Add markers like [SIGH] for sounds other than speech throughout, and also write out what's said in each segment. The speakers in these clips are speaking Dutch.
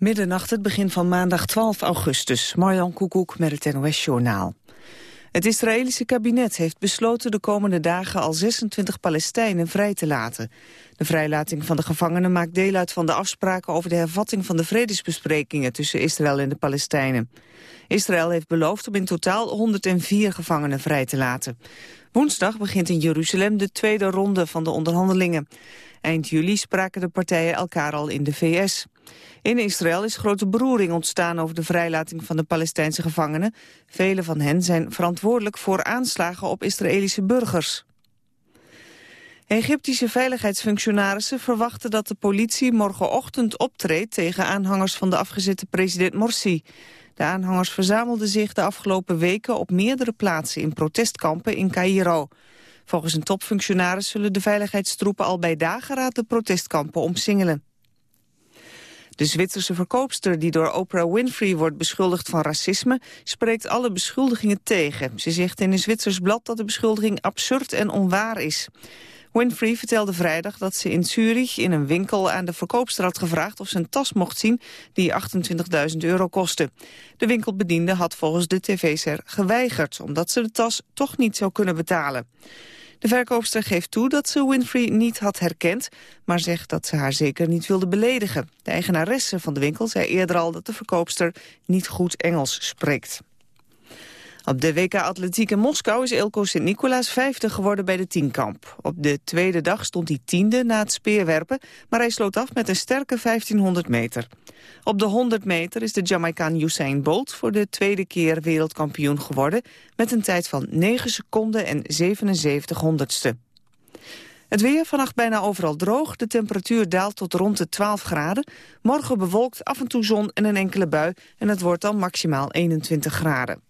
Middernacht, het begin van maandag 12 augustus. Marjan Koekoek met het NOS-journaal. Het Israëlische kabinet heeft besloten de komende dagen al 26 Palestijnen vrij te laten. De vrijlating van de gevangenen maakt deel uit van de afspraken over de hervatting van de vredesbesprekingen tussen Israël en de Palestijnen. Israël heeft beloofd om in totaal 104 gevangenen vrij te laten. Woensdag begint in Jeruzalem de tweede ronde van de onderhandelingen. Eind juli spraken de partijen elkaar al in de VS. In Israël is grote beroering ontstaan over de vrijlating van de Palestijnse gevangenen. Vele van hen zijn verantwoordelijk voor aanslagen op Israëlische burgers. Egyptische veiligheidsfunctionarissen verwachten dat de politie morgenochtend optreedt tegen aanhangers van de afgezette president Morsi. De aanhangers verzamelden zich de afgelopen weken op meerdere plaatsen in protestkampen in Cairo. Volgens een topfunctionaris zullen de veiligheidstroepen al bij dageraad de protestkampen omsingelen. De Zwitserse verkoopster die door Oprah Winfrey wordt beschuldigd van racisme... spreekt alle beschuldigingen tegen. Ze zegt in een Zwitsers blad dat de beschuldiging absurd en onwaar is. Winfrey vertelde vrijdag dat ze in Zurich in een winkel aan de verkoopster had gevraagd of ze een tas mocht zien die 28.000 euro kostte. De winkelbediende had volgens de tv-ser geweigerd omdat ze de tas toch niet zou kunnen betalen. De verkoopster geeft toe dat ze Winfrey niet had herkend, maar zegt dat ze haar zeker niet wilde beledigen. De eigenaresse van de winkel zei eerder al dat de verkoopster niet goed Engels spreekt. Op de WK Atletiek in Moskou is Elko Sint-Nicolaas vijfde geworden bij de tienkamp. Op de tweede dag stond hij tiende na het speerwerpen, maar hij sloot af met een sterke 1500 meter. Op de 100 meter is de Jamaicaan Usain Bolt voor de tweede keer wereldkampioen geworden... met een tijd van 9 seconden en 77 honderdste. Het weer vannacht bijna overal droog. De temperatuur daalt tot rond de 12 graden. Morgen bewolkt, af en toe zon en een enkele bui. En het wordt dan maximaal 21 graden.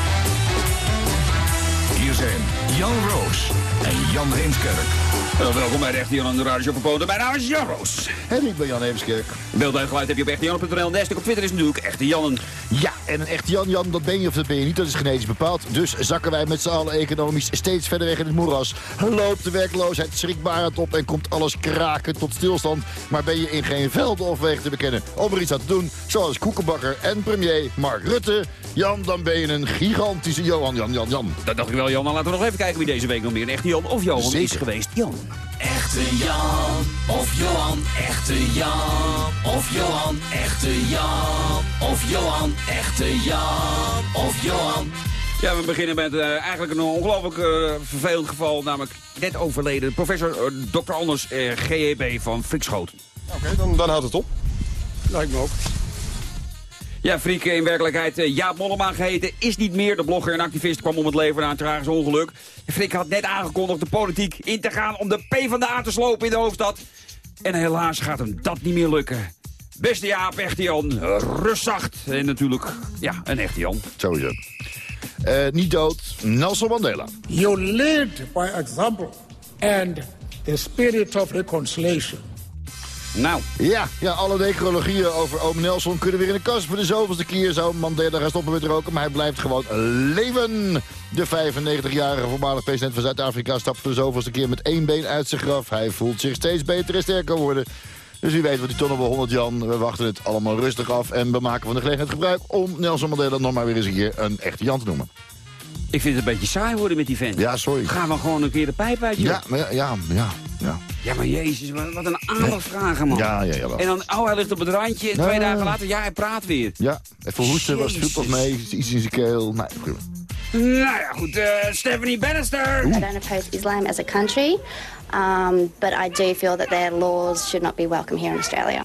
Hier zijn Jan Roos en Jan Heemskerk. Wel, welkom bij de Echte Jan aan de Radio Verpoten. Mijn naam is Jan Roos. En ik ben Jan Heemskerk. Beeld en geluid heb je op echtejan.nl. Nestek op Twitter is natuurlijk Echte Jannen. Ja, en een echt Jan Jan, dat ben je of dat ben je niet, dat is genetisch bepaald. Dus zakken wij met z'n allen economisch steeds verder weg in het moeras. Loopt de werkloosheid schrikbarend op en komt alles kraken tot stilstand. Maar ben je in geen velden of wegen te bekennen om er iets aan te doen. Zoals koekenbakker en premier Mark Rutte. Jan, dan ben je een gigantische Johan Jan Jan Jan. Dat dacht ik wel, Jan. Dan laten we nog even kijken wie deze week nog meer een Echte Jan of Johan is geweest. Jan. Echte Jan of Johan, echte Jan of Johan, echte Jan of Johan, echte Jan of Johan. Ja, we beginnen met eh, eigenlijk een ongelooflijk eh, vervelend geval. Namelijk net overleden professor eh, Dr. Anders eh, GEB van Frikschoot. Oké, dan, dan houdt het op. Lijkt me ook. Ja, Friek, in werkelijkheid eh, Jaap Mollema geheten is niet meer. De blogger en activist kwam om het leven na een tragisch ongeluk. Friek had net aangekondigd de politiek in te gaan om de PvdA te slopen in de hoofdstad. En helaas gaat hem dat niet meer lukken. Beste Jaap, echte Jan, rustzacht. En natuurlijk, ja, een echte Jan. Het. Eh, niet dood, Nelson Mandela. You lead by example and the spirit of reconciliation. Nou, Ja, ja, alle necrologieën over oom Nelson kunnen weer in de kast. Voor de zoveelste keer zou Mandela gaan stoppen met roken, maar hij blijft gewoon leven. De 95-jarige voormalig president van Zuid-Afrika stapt voor de zoveelste keer met één been uit zijn graf. Hij voelt zich steeds beter en sterker worden. Dus wie weet wat die tonnen wel 100 Jan. We wachten het allemaal rustig af en we maken van de gelegenheid gebruik om Nelson Mandela nog maar weer eens een keer een echte Jan te noemen. ik vind het een beetje saai worden met die vent. Ja, sorry. Gaan we gewoon een keer de pijp uit, joh. Ja, ja, ja, ja. Ja, maar jezus, wat een aandacht vragen, man. ja, ja. ja, wel. En dan, oh, hij ligt op het randje. En twee Ja. dagen later, ja, hij praat weer. ja. even hoesten was veel mee, iets in zijn keel. Nee, prima. Nou ja, goed. eh, Stephanie Bannister. I don't oppose Islam as a country, um, but I do feel that their laws should not be welcome here in Australia.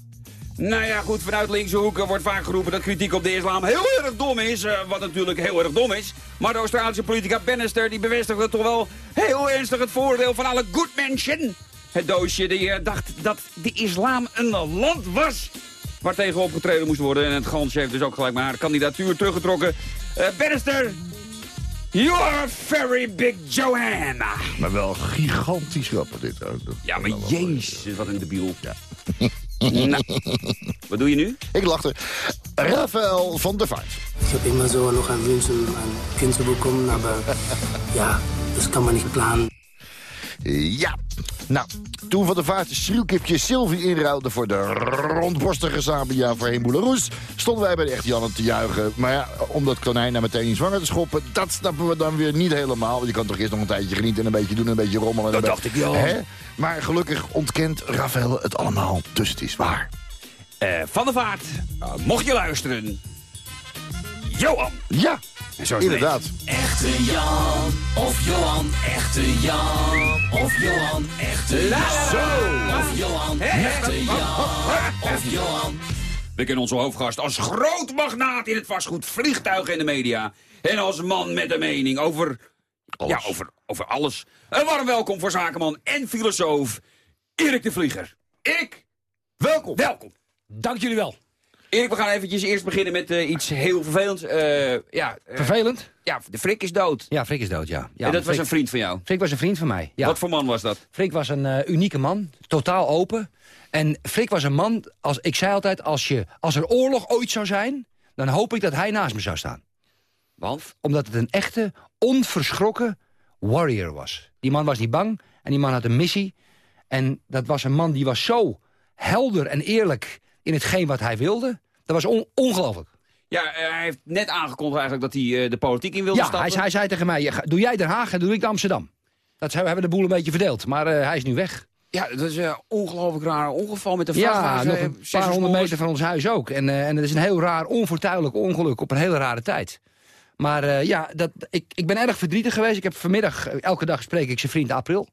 Nou ja, goed, vanuit linkse hoeken wordt vaak geroepen dat kritiek op de islam heel erg dom is. eh, wat natuurlijk heel erg dom is. Maar de Australische politica Bannister die bevestigde toch wel heel ernstig het voordeel van alle good mensen. Het doosje die eh, dacht dat de islam een land was. waar tegen opgetreden moest worden. En het Gansje heeft dus ook gelijk maar haar kandidatuur teruggetrokken. Uh, Bannister, you are very big Joanna. Maar wel gigantisch grappig dit. Ja, maar jezus, wat een debiel. [LAUGHS] nou, [LAUGHS] wat doe je nu? Ik lachte. Rafael van der Vaart. Ich habe immer so noch ein Wunsch, ein Kind zu bekommen, aber ja, das kann man nicht planen. Ja. Nou, toen Van der Vaart schreeuwkipje Sylvie inruilde voor de rondborstige Sabia voorheen Boeleroes... stonden wij bij de echte Janne te juichen. Maar ja, om dat konijn nou meteen in zwanger te schoppen... dat snappen we dan weer niet helemaal. Want je kan toch eerst nog een tijdje genieten en een beetje doen... en een beetje rommelen. en Dat dacht ik wel. Hè? Maar gelukkig ontkent Rafael het allemaal, dus het is waar. Eh, van der Vaart, uh, mocht je luisteren. Johan. Ja, En zo inderdaad. Echte Jan of Johan, echte Jan of Johan, echte Jan of Johan, echte Jan of Johan. We kennen onze hoofdgast als groot magnaat in het vastgoed, vliegtuigen en de media. En als man met een mening over Ja, over, over alles. Een warm welkom voor zakenman en filosoof Erik de Vlieger. Erik, welkom. Welkom. Dank jullie wel. Erik, we gaan eventjes eerst beginnen met eh, iets heel vervelends. Eh, ja, eh, Vervelend? ja, de Frik is dood. Ja, Frik is dood, ja. ja en dat was Frik, een vriend van jou. Frik was een vriend van mij. Ja. Wat voor man was dat? Frik was een unieke man, totaal open. En Frik was een man, als, ik zei altijd, als, je, als er oorlog ooit zou zijn... dan hoop ik dat hij naast me zou staan. Want? Omdat het een echte, onverschrokken warrior was. Die man was niet bang en die man had een missie. En dat was een man die was zo helder en eerlijk in hetgeen wat hij wilde. Dat was on- ongelooflijk. Ja, eh, hij heeft net aangekondigd eigenlijk dat hij eh, de politiek in wilde Ja, stappen. hij, hij zei tegen mij, "Ga- doe jij Den Haag en doe ik de Amsterdam. Dat zijn- we hebben de boel een beetje verdeeld, maar eh, hij is nu weg. Ja, dat is een ongelooflijk raar ongeval met de Ja, vrachtwagen. nog eh, een paar honderd meter van ons huis ook. En, eh, en het is een heel raar, onfortuinlijk ongeluk op een hele rare tijd. Maar ja, dat, ik, ik ben erg verdrietig geweest. Ik heb vanmiddag, elke dag spreek ik zijn vriend April.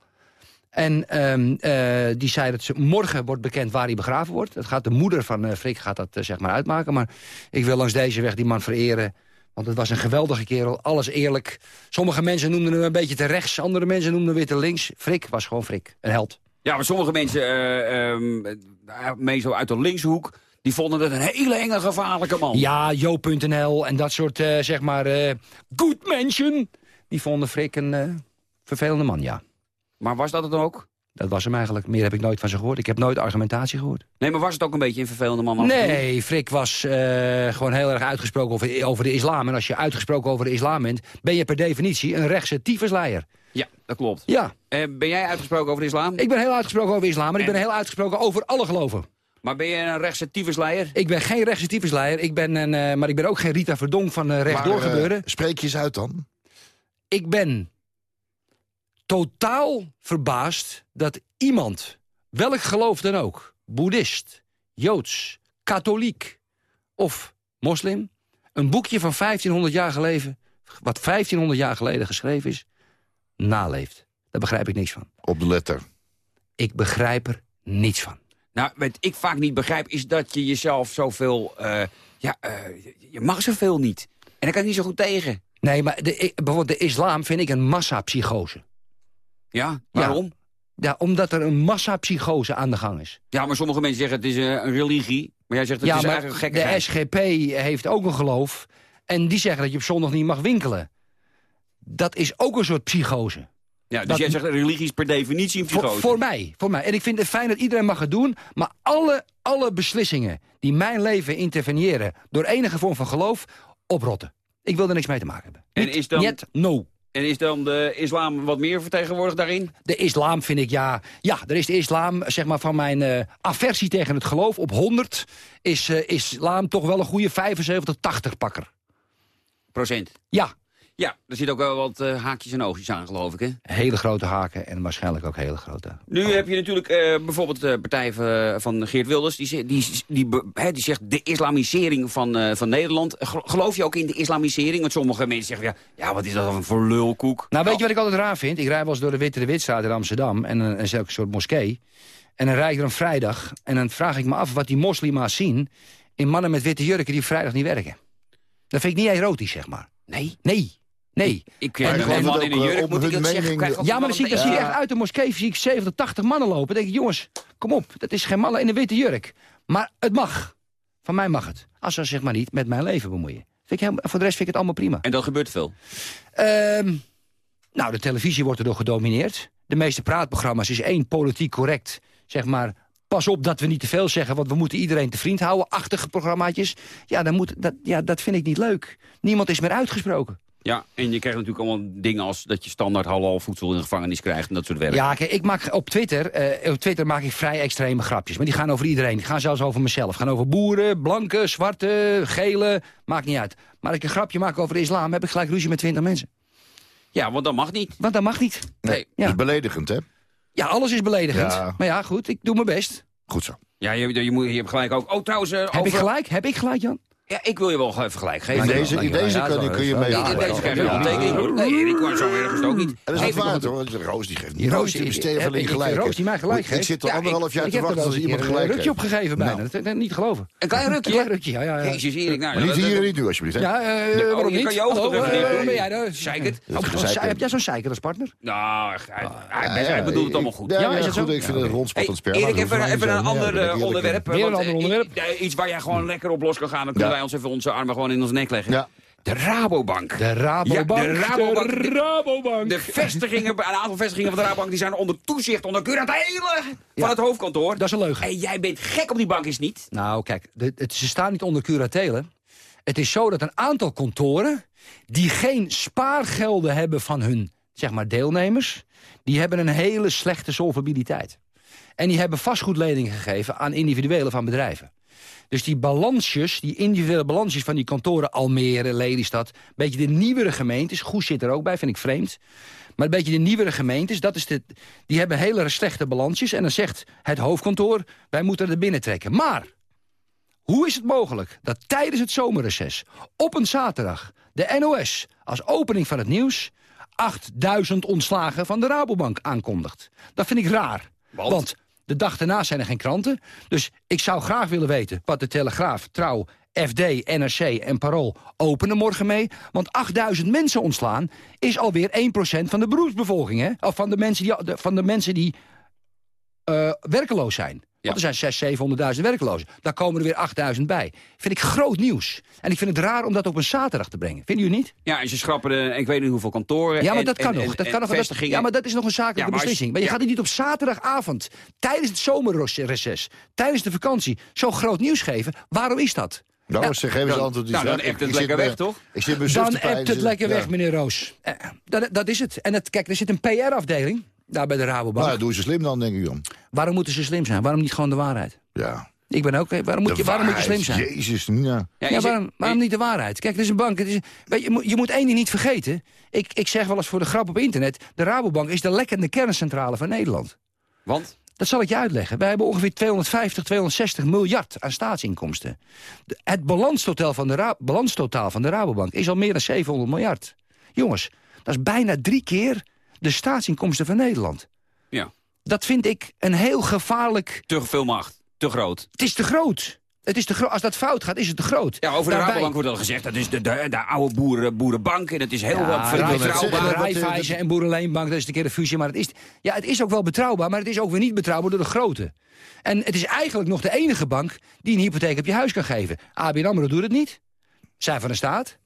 En ehm, eh, die zei dat ze, morgen wordt bekend waar hij begraven wordt. Dat gaat de moeder van eh Frik gaat dat eh, zeg maar uitmaken. Maar ik wil langs deze weg die man vereren. Want het was een geweldige kerel, alles eerlijk. Sommige mensen noemden hem een beetje te rechts, andere mensen noemden hem weer te links. Frik was gewoon Frik, een held. Ja, maar sommige mensen, eh, ehm, eh, meestal uit de linkshoek... die vonden het een hele enge, gevaarlijke man. Ja, Jo.nl en dat soort, zeg maar, good mention. Die vonden Frik een vervelende man, ja. Maar was dat het ook? Dat was hem eigenlijk. Meer heb ik nooit van ze gehoord. Ik heb nooit argumentatie gehoord. Nee, maar was het ook een beetje een vervelende man? Nee, Frik was eh, gewoon heel erg uitgesproken over, over de islam. En als je uitgesproken over de islam bent... ben je per definitie een rechtse tyfusleier. Ja, dat klopt. Ja, Eh, ben jij uitgesproken over de islam? ik ben heel uitgesproken over islam... maar ik En? ben heel uitgesproken over alle geloven. Maar ben je een rechtse tyfusleier? Ik ben geen rechtse tyfusleier, ik ben een, eh, maar ik ben ook geen Rita Verdonk van rechtdoor Maar, gebeuren. spreek je eens uit dan. ik ben totaal verbaasd dat iemand, welk geloof dan ook... boeddhist, joods, katholiek of moslim... een boekje van 1500 jaar geleden... wat 1500 jaar geleden geschreven is, naleeft. Daar begrijp ik niks van. Op de letter. Ik begrijp er niets van. Nou, wat ik vaak niet begrijp is dat je jezelf zoveel... eh ja, eh, je mag zoveel niet. En daar kan ik niet zo goed tegen. Nee, maar de, bijvoorbeeld de islam vind ik een massapsychose. Ja, waarom? Ja, omdat er een massapsychose aan de gang is. Ja, maar sommige mensen zeggen het is eh, een religie. Maar jij zegt het ja, is eigenlijk een de SGP heeft ook een geloof. En die zeggen dat je op zondag niet mag winkelen. Dat is ook een soort psychose. Ja, dus dat- jij zegt religie is per definitie een psychose. voor mij, voor mij. En ik vind het fijn dat iedereen mag het doen. Maar alle, alle beslissingen die mijn leven interveneren... door enige vorm van geloof, oprotten. Ik wil er niks mee te maken hebben. En is dan- niet, no. En is dan de islam wat meer vertegenwoordigd daarin? De islam vind ik, ja... Ja, er is de islam, zeg maar, van mijn eh, aversie tegen het geloof. Op 100 is eh, islam toch wel een goede 75, 80 pakker. Procent. Ja, Ja, er zit ook wel wat eh, haakjes en oogjes aan, geloof ik, hè? hele grote haken en waarschijnlijk ook hele grote... Nu heb je natuurlijk eh, bijvoorbeeld de partij van, Geert Wilders. Die, die, die, die zegt de islamisering van, eh, van Nederland. Gel- Geloof je ook in de islamisering? Want sommige mensen zeggen, ja, ja wat is dat dan voor lulkoek? Nou, weet je wat ik altijd raar vind? Ik rijd wel eens door de Witte de Witstraat in Amsterdam. En ook een soort moskee. En dan rijd ik er een vrijdag. En dan vraag ik me af wat die moslima's zien... in mannen met witte jurken die vrijdag niet werken. Dat vind ik niet erotisch, zeg maar. Nee. Nee. Nee. Ik Maar eh, ik ben een man in een eh, jurk, moet ik dat zeggen? Krijg Ja, maar dan zie, ik, dan zie ik Ja. echt uit de moskee zie ik 70, 80 mannen lopen. Dan denk ik, jongens, kom op. Dat is geen mannen in een witte jurk. Maar het mag. Van mij mag het. Als ze zich maar niet met mijn leven bemoeien. Vind ik heel, voor de rest vind ik het allemaal prima. En dat gebeurt veel. Ehm, nou, de televisie wordt erdoor gedomineerd. De meeste praatprogramma's is één politiek correct. Zeg maar, pas op dat we niet te veel zeggen... want we moeten iedereen te vriend houden. Achtige programmaatjes. Ja, dan moet, dat, ja, dat vind ik niet leuk. Niemand is meer uitgesproken. Ja, en je krijgt natuurlijk allemaal dingen als dat je standaard halal voedsel in de gevangenis krijgt en dat soort werk. Ja, kijk, ik maak op Twitter, eh, op Twitter maak ik vrij extreme grapjes. Maar die gaan over iedereen. Die gaan zelfs over mezelf. Gaan over boeren, blanke, zwarte, gele. Maakt niet uit. Maar als ik een grapje maak over de islam, heb ik gelijk ruzie met 20 mensen. Ja, want dat mag niet. Want dat mag niet. Nee, Ja. dat is beledigend, hè? Ja, alles is beledigend. Ja. Maar ja, goed, ik doe mijn best. Goed zo. Ja, je, je, moet, je hebt gelijk ook. Oh, trouwens, eh, Heb over... ik gelijk? Heb ik gelijk, Jan? Ja, ik wil je wel even gelijk geven. deze, in deze kun je, kun je wel- mee. ja, In deze krijg je hoor. Nee, Erik, maar zo erg is het ook niet. En dat is Even niet waar, nog- hoor. Roos die geeft nooit Roos, die- besteveling ik- ik- gelijk. Roos die mij gelijk Ik geeft. zit er Ja, anderhalf ik- jaar ik te heb er wachten wel als iemand een keer gelijk Een rukje heeft. opgegeven bijna. Nou. Dat niet geloven. Een klein rukje? Een klein rukje, ja. ja. Jezus, Erik. Nou, Maar niet hier niet nu, alsjeblieft. Ja, eh, oh, waarom niet? kan je even eh, niet-? Zeikert. Ook zei- Heb jij zo'n zeiker als partner? Nou, hij, bedoelt het ik- allemaal goed. Ja, is het goed, zo? ik vind het rondspottend sperma. Erik, even, niet een ander ik eh, onderwerp. Weer een ander eh, onderwerp. eh, Iets waar jij gewoon lekker op los kan gaan. Dan kunnen wij ons even onze armen gewoon in ons nek leggen. Ja. De Rabobank. De Rabobank. Ja, de Rabobank. De Rabobank. De vestigingen, een aantal vestigingen van de Rabobank... die zijn onder toezicht, onder curatelen van Ja. het hoofdkantoor. Dat is een leugen. En jij bent gek op die bank, is niet? Nou, kijk, de, het, ze staan niet onder curatelen. Het is zo dat een aantal kantoren... die geen spaargelden hebben van hun zeg maar, deelnemers... die hebben een hele slechte solvabiliteit. En die hebben vastgoedleningen gegeven aan individuelen van bedrijven. Dus die balansjes, die individuele balansjes van die kantoren... Almere, Lelystad, een beetje de nieuwere gemeentes... Goes zit er ook bij, vind ik vreemd. Maar een beetje de nieuwere gemeentes, dat is de, die hebben hele slechte balansjes. En dan zegt het hoofdkantoor, wij moeten er binnen trekken. Maar hoe is het mogelijk dat tijdens het zomerreces... op een zaterdag de NOS als opening van het nieuws... 8000 ontslagen van de Rabobank aankondigt? Dat vind ik raar. Want? Want de dag daarna zijn er geen kranten. Dus ik zou graag willen weten wat de Telegraaf, Trouw, FD, NRC en Parool openen morgen mee. Want 8000 mensen ontslaan is alweer 1% van de beroepsbevolking. Hè? Of van de mensen die, van de mensen die eh, werkeloos zijn. Want er zijn 600.000, 700.000 werklozen. Daar komen er weer 8000 bij. Vind ik groot nieuws. En ik vind het raar om dat op een zaterdag te brengen. Vinden jullie niet? Ja, en ze schrappen de, ik weet niet hoeveel kantoren. Ja, maar en- dat kan en- nog. en- Dat en kan nog dat, vestigingen. ja, maar dat is nog een zakelijke Ja, beslissing. Maar je ja. gaat het niet op zaterdagavond, tijdens het zomerreces, tijdens de vakantie, zo groot nieuws geven. Waarom is dat? Nou, Ja, ze geven ze dan- antwoord. die nou, dan appt het ik zit lekker weg, toch? Ik zit Dan appt het lekker weg, meneer Roos. Eh, dat, dat is het. En het, kijk, er zit een PR-afdeling daar bij de Rabobank. Nou, doe ze slim dan, denk ik dan. Waarom moeten ze slim zijn? Waarom niet gewoon de waarheid? Ja. Ik ben ook... eh, Waarom moet, je, waarom moet je slim zijn? Jezus, Nina. Ja, waarom, waarom niet de waarheid? Kijk, het is een bank. Het is, weet je, je moet- je moet één ding niet vergeten. Ik, ik zeg wel eens voor de grap op internet... de Rabobank is de lekkende kerncentrale van Nederland. Want? Dat zal ik je uitleggen. Wij hebben ongeveer 250, 260 miljard aan staatsinkomsten. De- het balanstotaal van, de Ra- balanstotaal van de Rabobank is al meer dan 700 miljard. Jongens, dat is bijna drie keer de staatsinkomsten van Nederland. Ja. Dat vind ik een heel gevaarlijk... Te veel macht. Te groot. Het is te groot. Het is te groot. Als dat fout gaat, is het te groot. Ja, over de Daarbij- Rabobank wordt al gezegd, dat is de, de, de oude boeren, boerenbank. En dat is heel Ja, wel betrouwbaar. wat, Raiffeisen en Boerenleenbank, dat is een keer de fusie. Maar het is, ja, het is ook wel betrouwbaar, maar het is ook weer niet betrouwbaar door de grote. En het is eigenlijk nog de enige bank die een hypotheek op je huis kan geven. ABN AMRO doet het niet. Zijn van de staat.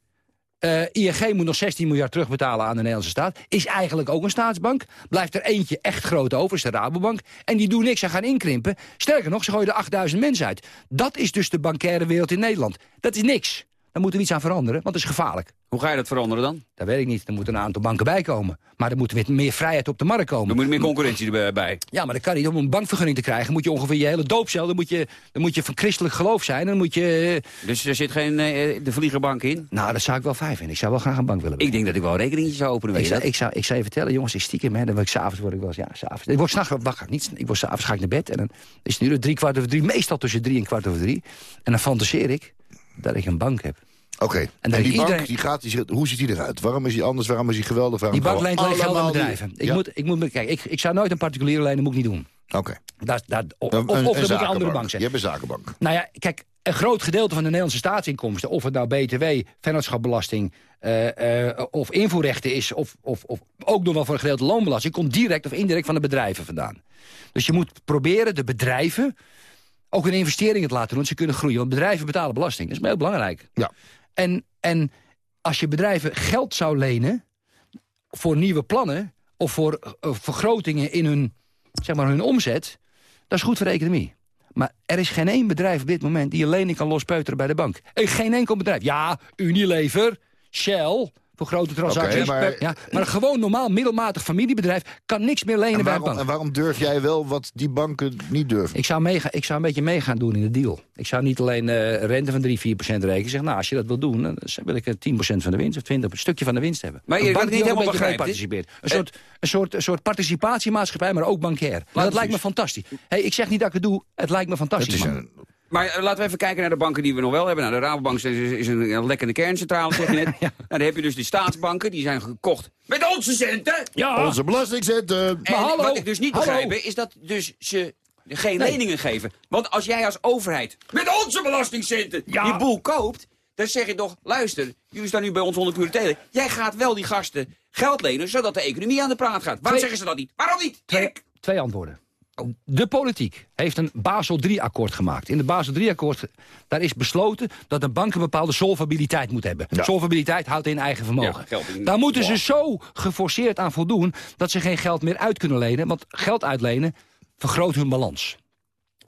Eh, ING moet nog 16 miljard terugbetalen aan de Nederlandse staat. Is eigenlijk ook een staatsbank. Blijft er eentje echt groot over, is de Rabobank. En die doen niks aan gaan inkrimpen. Sterker nog, ze gooien er 8000 mensen uit. Dat is dus de bankaire wereld in Nederland. Dat is niks. Daar moeten we iets aan veranderen, want het is gevaarlijk. Hoe ga je dat veranderen dan? Dat weet ik niet. Er moeten een aantal banken bij komen. Maar er moet weer meer vrijheid op de markt komen. Er moet meer concurrentie erbij. Ja, maar dat kan niet. Om een bankvergunning te krijgen moet je ongeveer je hele doopcel... dan moet je, dan moet je van christelijk geloof zijn. Dan moet je... Dus er zit geen eh, de vliegerbank in? Nou, dat zou ik wel fijn vinden. Ik zou wel graag een bank willen Ik denk dat ik wel een rekeningetje zou openen. Ik zou, ik, zou, ik zou je vertellen, jongens, ik stiekem, hè, dan word ik s'avonds word ik wel eens, ja, s'avonds. Ik word s'nachts wakker, niet, ik word s'avonds ga ik naar bed en dan is het nu drie kwart over drie, meestal tussen drie en kwart over drie. En dan fantaseer ik dat ik een bank heb. Oké, en, dat die iedereen- bank, die gaat, die, hoe ziet die eruit? Waarom is die anders? Waarom is die geweldig? Waarom Die bank leent alleen geld aan die- bedrijven. Ik, Ja? moet, ik, moet, kijk, ik, ik zou nooit een particuliere lenen, moet ik niet doen. Oké. Daar, daar, of Een- of, of een er andere bank zijn. Je hebt een zakenbank. Nou ja, kijk, een groot gedeelte van de Nederlandse staatsinkomsten... of het nou BTW, vennootschapbelasting eh, eh, of invoerrechten is... Of, of, of ook nog wel voor een gedeelte loonbelasting... komt direct of indirect van de bedrijven vandaan. Dus je moet proberen de bedrijven Ook hun investeringen te laten doen, ze kunnen groeien. Want bedrijven betalen belasting, dat is heel belangrijk. Ja. En, en als je bedrijven geld zou lenen voor nieuwe plannen... of voor eh, vergrotingen in hun, zeg maar, hun omzet... dat is goed voor de economie. Maar er is geen één bedrijf op dit moment die een lening kan lospeuteren bij de bank. Eh, Geen enkel bedrijf. Ja, Unilever, Shell, voor grote transacties. Maar- ja, maar een gewoon normaal middelmatig familiebedrijf kan niks meer lenen En bij een waarom, bank. en waarom durf jij wel wat die banken niet durven? Ik zou, meega, ik zou een beetje mee gaan doen in de deal. Ik zou niet alleen eh, rente van 3, 4 procent rekenen. Zeg, nou, als je dat wil doen, dan wil ik eh, 10 procent van de winst... of 20, een stukje van de winst hebben. Maar je- bank niet helemaal beetje mee begrijp, participeert. Een soort, een, soort, een soort participatiemaatschappij, maar ook bankair. Dat lijkt me fantastisch. Hey, ik zeg niet dat ik het doe, het lijkt me Het fantastisch. Maar eh, laten we even kijken naar de banken die we nog wel hebben. Nou, de Rabobank is, is een, een lekkere kerncentrale, zeg je net. Nou, dan heb je dus die staatsbanken, die zijn gekocht met onze centen. Ja, onze belastingcenten. En Maar hallo, wat ik dus niet hallo. begrijp, is dat dus ze geen Nee. leningen geven. Want als jij als overheid met onze belastingcenten Ja. die boel koopt... dan zeg je toch, luister, jullie staan nu bij ons 100 uur telen. Jij gaat wel die gasten geld lenen, zodat de economie aan de praat gaat. Waarom Twee- zeggen ze dat niet? Waarom niet? Twee, twee antwoorden. De politiek heeft een Basel III-akkoord gemaakt. In het Basel III-akkoord daar is besloten dat een bank een bepaalde solvabiliteit moet hebben. Ja. Solvabiliteit houdt in eigen vermogen. Ja, geld in- daar moeten ze zo geforceerd aan voldoen dat ze geen geld meer uit kunnen lenen. Want geld uitlenen vergroot hun balans.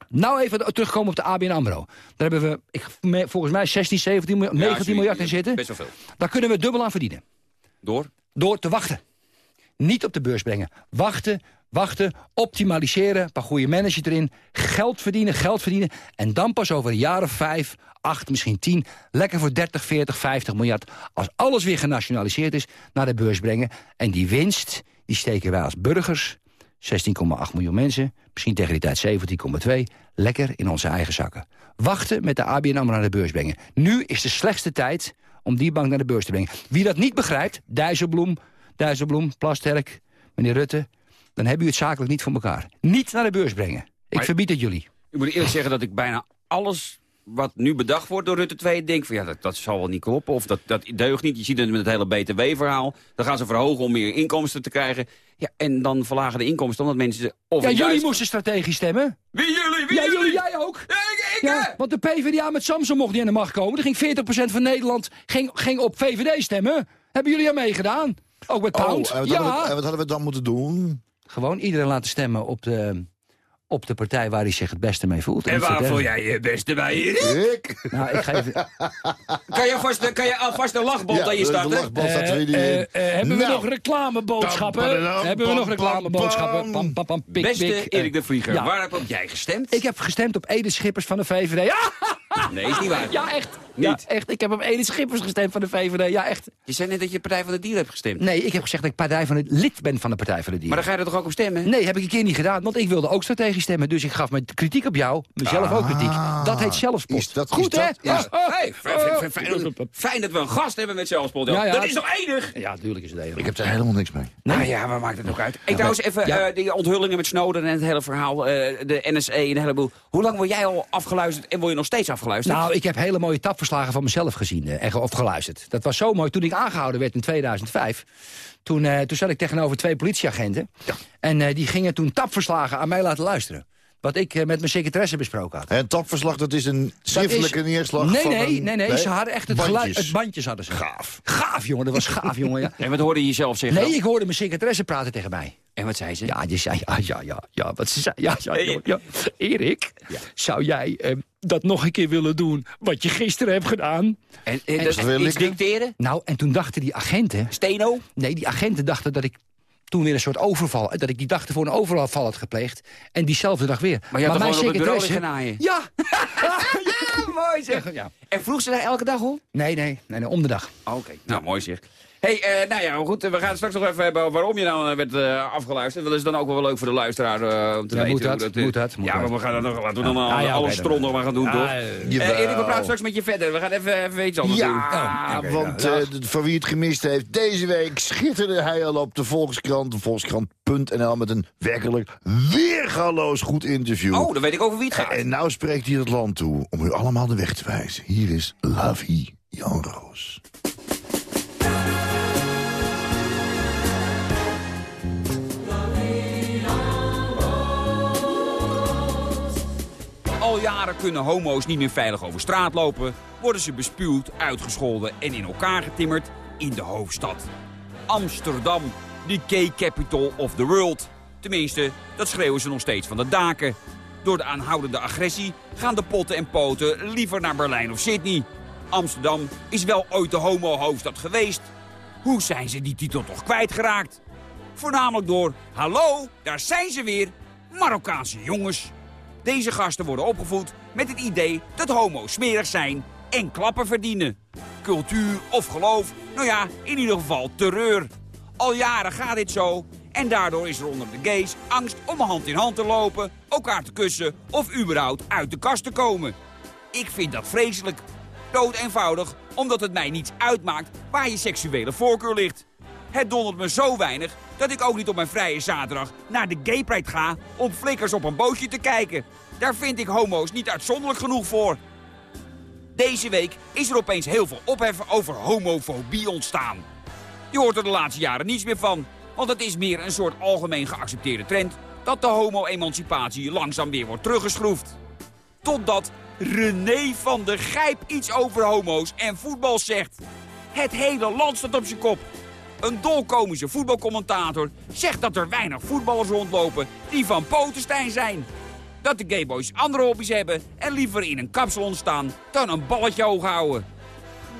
Nou even terugkomen op de ABN AMRO. Daar hebben we ik, volgens mij 16, 17, miljard- 19 zoiets. miljard in zitten. Best wel veel. Daar kunnen we dubbel aan verdienen. Door? Door te wachten. Niet op de beurs brengen. Wachten, wachten, optimaliseren, een paar goede managers erin. Geld verdienen, geld verdienen. En dan pas over een jaar of vijf, acht, misschien tien... lekker voor 30, 40, 50 miljard... als alles weer genationaliseerd is, naar de beurs brengen. En die winst, die steken wij als burgers... 16,8 miljoen mensen, misschien tegen die tijd 17,2... lekker in onze eigen zakken. Wachten met de ABN AMRO naar de beurs brengen. Nu is de slechtste tijd om die bank naar de beurs te brengen. Wie dat niet begrijpt, Dijsselbloem, Dijsselbloem, Plasterk, meneer Rutte... dan hebben u het zakelijk niet voor elkaar. Niet naar de beurs brengen. Ik Maar- verbied het jullie. Ik moet eerlijk zeggen dat ik bijna alles wat nu bedacht wordt door Rutte 2... denk van ja, dat, dat zal wel niet kloppen of dat, dat deugt niet. Je ziet het met het hele BTW-verhaal. Dan gaan ze verhogen om meer inkomsten te krijgen. Ja, en dan verlagen de inkomsten omdat mensen... Of Ja, jullie juist- moesten strategisch stemmen. Wie jullie? Wie Ja, jullie? jullie, jij ook. Ja, ik, ik, Ja, want de PvdA met Samson mocht niet aan de macht komen. Er ging 40% van Nederland ging, ging op VVD stemmen. Hebben jullie aan meegedaan? Ook met Oh, Pound? en wat, ja. hadden we, en wat hadden we dan moeten doen? Gewoon iedereen laten stemmen op de, op de partij waar hij zich het beste mee voelt. En waar voel jij je beste bij, Erik? Ik? Nou, ik geef... Kan je alvast, kan je alvast een lachband aan je starten? lachbal staat er Eh, eh, in. eh, hebben we nog reclameboodschappen? Pam, hebben we nog pam, reclameboodschappen? pam. Pam, pam, pam, pik, Beste pik. Erik de Vlieger, ja. waar heb jij gestemd? Ik heb gestemd op Edith Schippers van de VVD. Ja, [LAUGHS] Nee, is niet waar. ja echt. Ja, Niet. echt. Ik heb op Edith Schippers gestemd van de VVD. Ja, echt. Je zei net dat je Partij van de Dier hebt gestemd. Nee, ik heb gezegd dat ik partij van het lid ben van de Partij van de Dieren. Maar dan ga je er toch ook op stemmen? Nee, heb ik een keer niet gedaan, want ik wilde ook strategisch stemmen. Dus ik gaf met kritiek op jou, mezelf ook kritiek. Dat heet zelfspot. Is dat- Goed, hè? Ah, ah, Hey, fijn, dat we een gast hebben met zelfspot. Ja, ja. Dat is toch enig? Ja, natuurlijk is het enig. Ik heb er helemaal niks mee. Nou ja, waar maakt het ook uit? Ik trouwens even Ja. eh, die onthullingen met Snowden en het hele verhaal, eh, de NSE en de heleboel. Hoe lang word jij al afgeluisterd en word je nog steeds afgeluisterd? Nou, ik heb hele mooie tapverslagen van mezelf gezien eh, en of geluisterd. Dat was zo mooi. Toen ik aangehouden werd in 2005... toen, eh, toen zat ik tegenover twee politieagenten. En eh, die gingen toen tapverslagen aan mij laten luisteren. Wat ik eh, met mijn secretaresse besproken had. En tapverslag, dat is een schriftelijke neerslag Nee, van nee, een- nee, nee, Ze hadden echt het bandjes. geluid. Het bandjes hadden ze. Gaaf. Gaaf, jongen. Dat was gaaf, jongen. Ja. [LAUGHS] en wat hoorde je jezelf zeggen? Nee, ik hoorde mijn secretaresse praten tegen mij. En wat zei ze? Ja, die zei, ja, ja, ja, ja, wat ze zei, ja, ja, ja, ja. Erik, zou jij eh, dat nog een keer willen doen wat je gisteren hebt gedaan? En, en, En- dat, Wil ik- dicteren? Nou, en toen dachten die agenten, Steno? nee, die agenten dachten dat ik toen weer een soort overval, dat ik die dag ervoor een overval had gepleegd. En diezelfde dag weer. Maar je had toch mijn gewoon op het bureau liggen naaien? Ja, [LAUGHS] mooi zeg. ja. En vroeg ze daar elke dag om? Nee, nee, nee, nee, om de dag. Oké, nou mooi zeg. Hey, eh, nou ja, goed, we gaan het straks nog even hebben over waarom je nou werd eh, afgeluisterd. Dat is dan ook wel leuk voor de luisteraar eh, om te Ja, weten. moet dat, moet dat, moet ja, maar we gaan er nog, laten we dan Ja. al Ah, ja, alle stront dan- nog maar gaan doen, Ja, toch? Erik, we praten straks met je verder. We gaan even, even iets anders doen. Ja, want ja. eh, d- voor wie het gemist heeft... deze week schitterde hij al op de Volkskrant, de Volkskrant.nl... met een werkelijk weergaloos goed interview. Oh, dan weet ik over wie het gaat. En nou spreekt hij het land toe om u allemaal de weg te wijzen. Hier is La Vie, Jan Roos. Jaren kunnen homo's niet meer veilig over straat lopen... worden ze bespuwd, uitgescholden en in elkaar getimmerd in de hoofdstad. Amsterdam, de gay capital of the world. Tenminste, dat schreeuwen ze nog steeds van de daken. Door de aanhoudende agressie gaan de potten en poten liever naar Berlijn of Sydney. Amsterdam is wel ooit de homo-hoofdstad geweest. Hoe zijn ze die titel toch kwijtgeraakt? Voornamelijk door, hallo, daar zijn ze weer, Marokkaanse jongens. Deze gasten worden opgevoed met het idee dat homo's smerig zijn en klappen verdienen. Cultuur of geloof, nou ja, in ieder geval terreur. Al jaren gaat dit zo en daardoor is er onder de gays angst om hand in hand te lopen, elkaar te kussen of überhaupt uit de kast te komen. Ik vind dat vreselijk. Dood eenvoudig, omdat het mij niets uitmaakt waar je seksuele voorkeur ligt. Het dondert me zo weinig dat ik ook niet op mijn vrije zaterdag naar de Gay Pride ga om flikkers op een bootje te kijken. Daar vind ik homo's niet uitzonderlijk genoeg voor. Deze week is er opeens heel veel opheffen over homofobie ontstaan. Je hoort er de laatste jaren niets meer van, want het is meer een soort algemeen geaccepteerde trend dat de homo-emancipatie langzaam weer wordt teruggeschroefd. Totdat René van der Gijp iets over homo's en voetbal zegt. Het hele land staat op zijn kop. Een dolkomische voetbalcommentator zegt dat er weinig voetballers rondlopen die van Potenstein zijn. Dat de gayboys andere hobby's hebben en liever in een kapsalon staan dan een balletje hoog houden.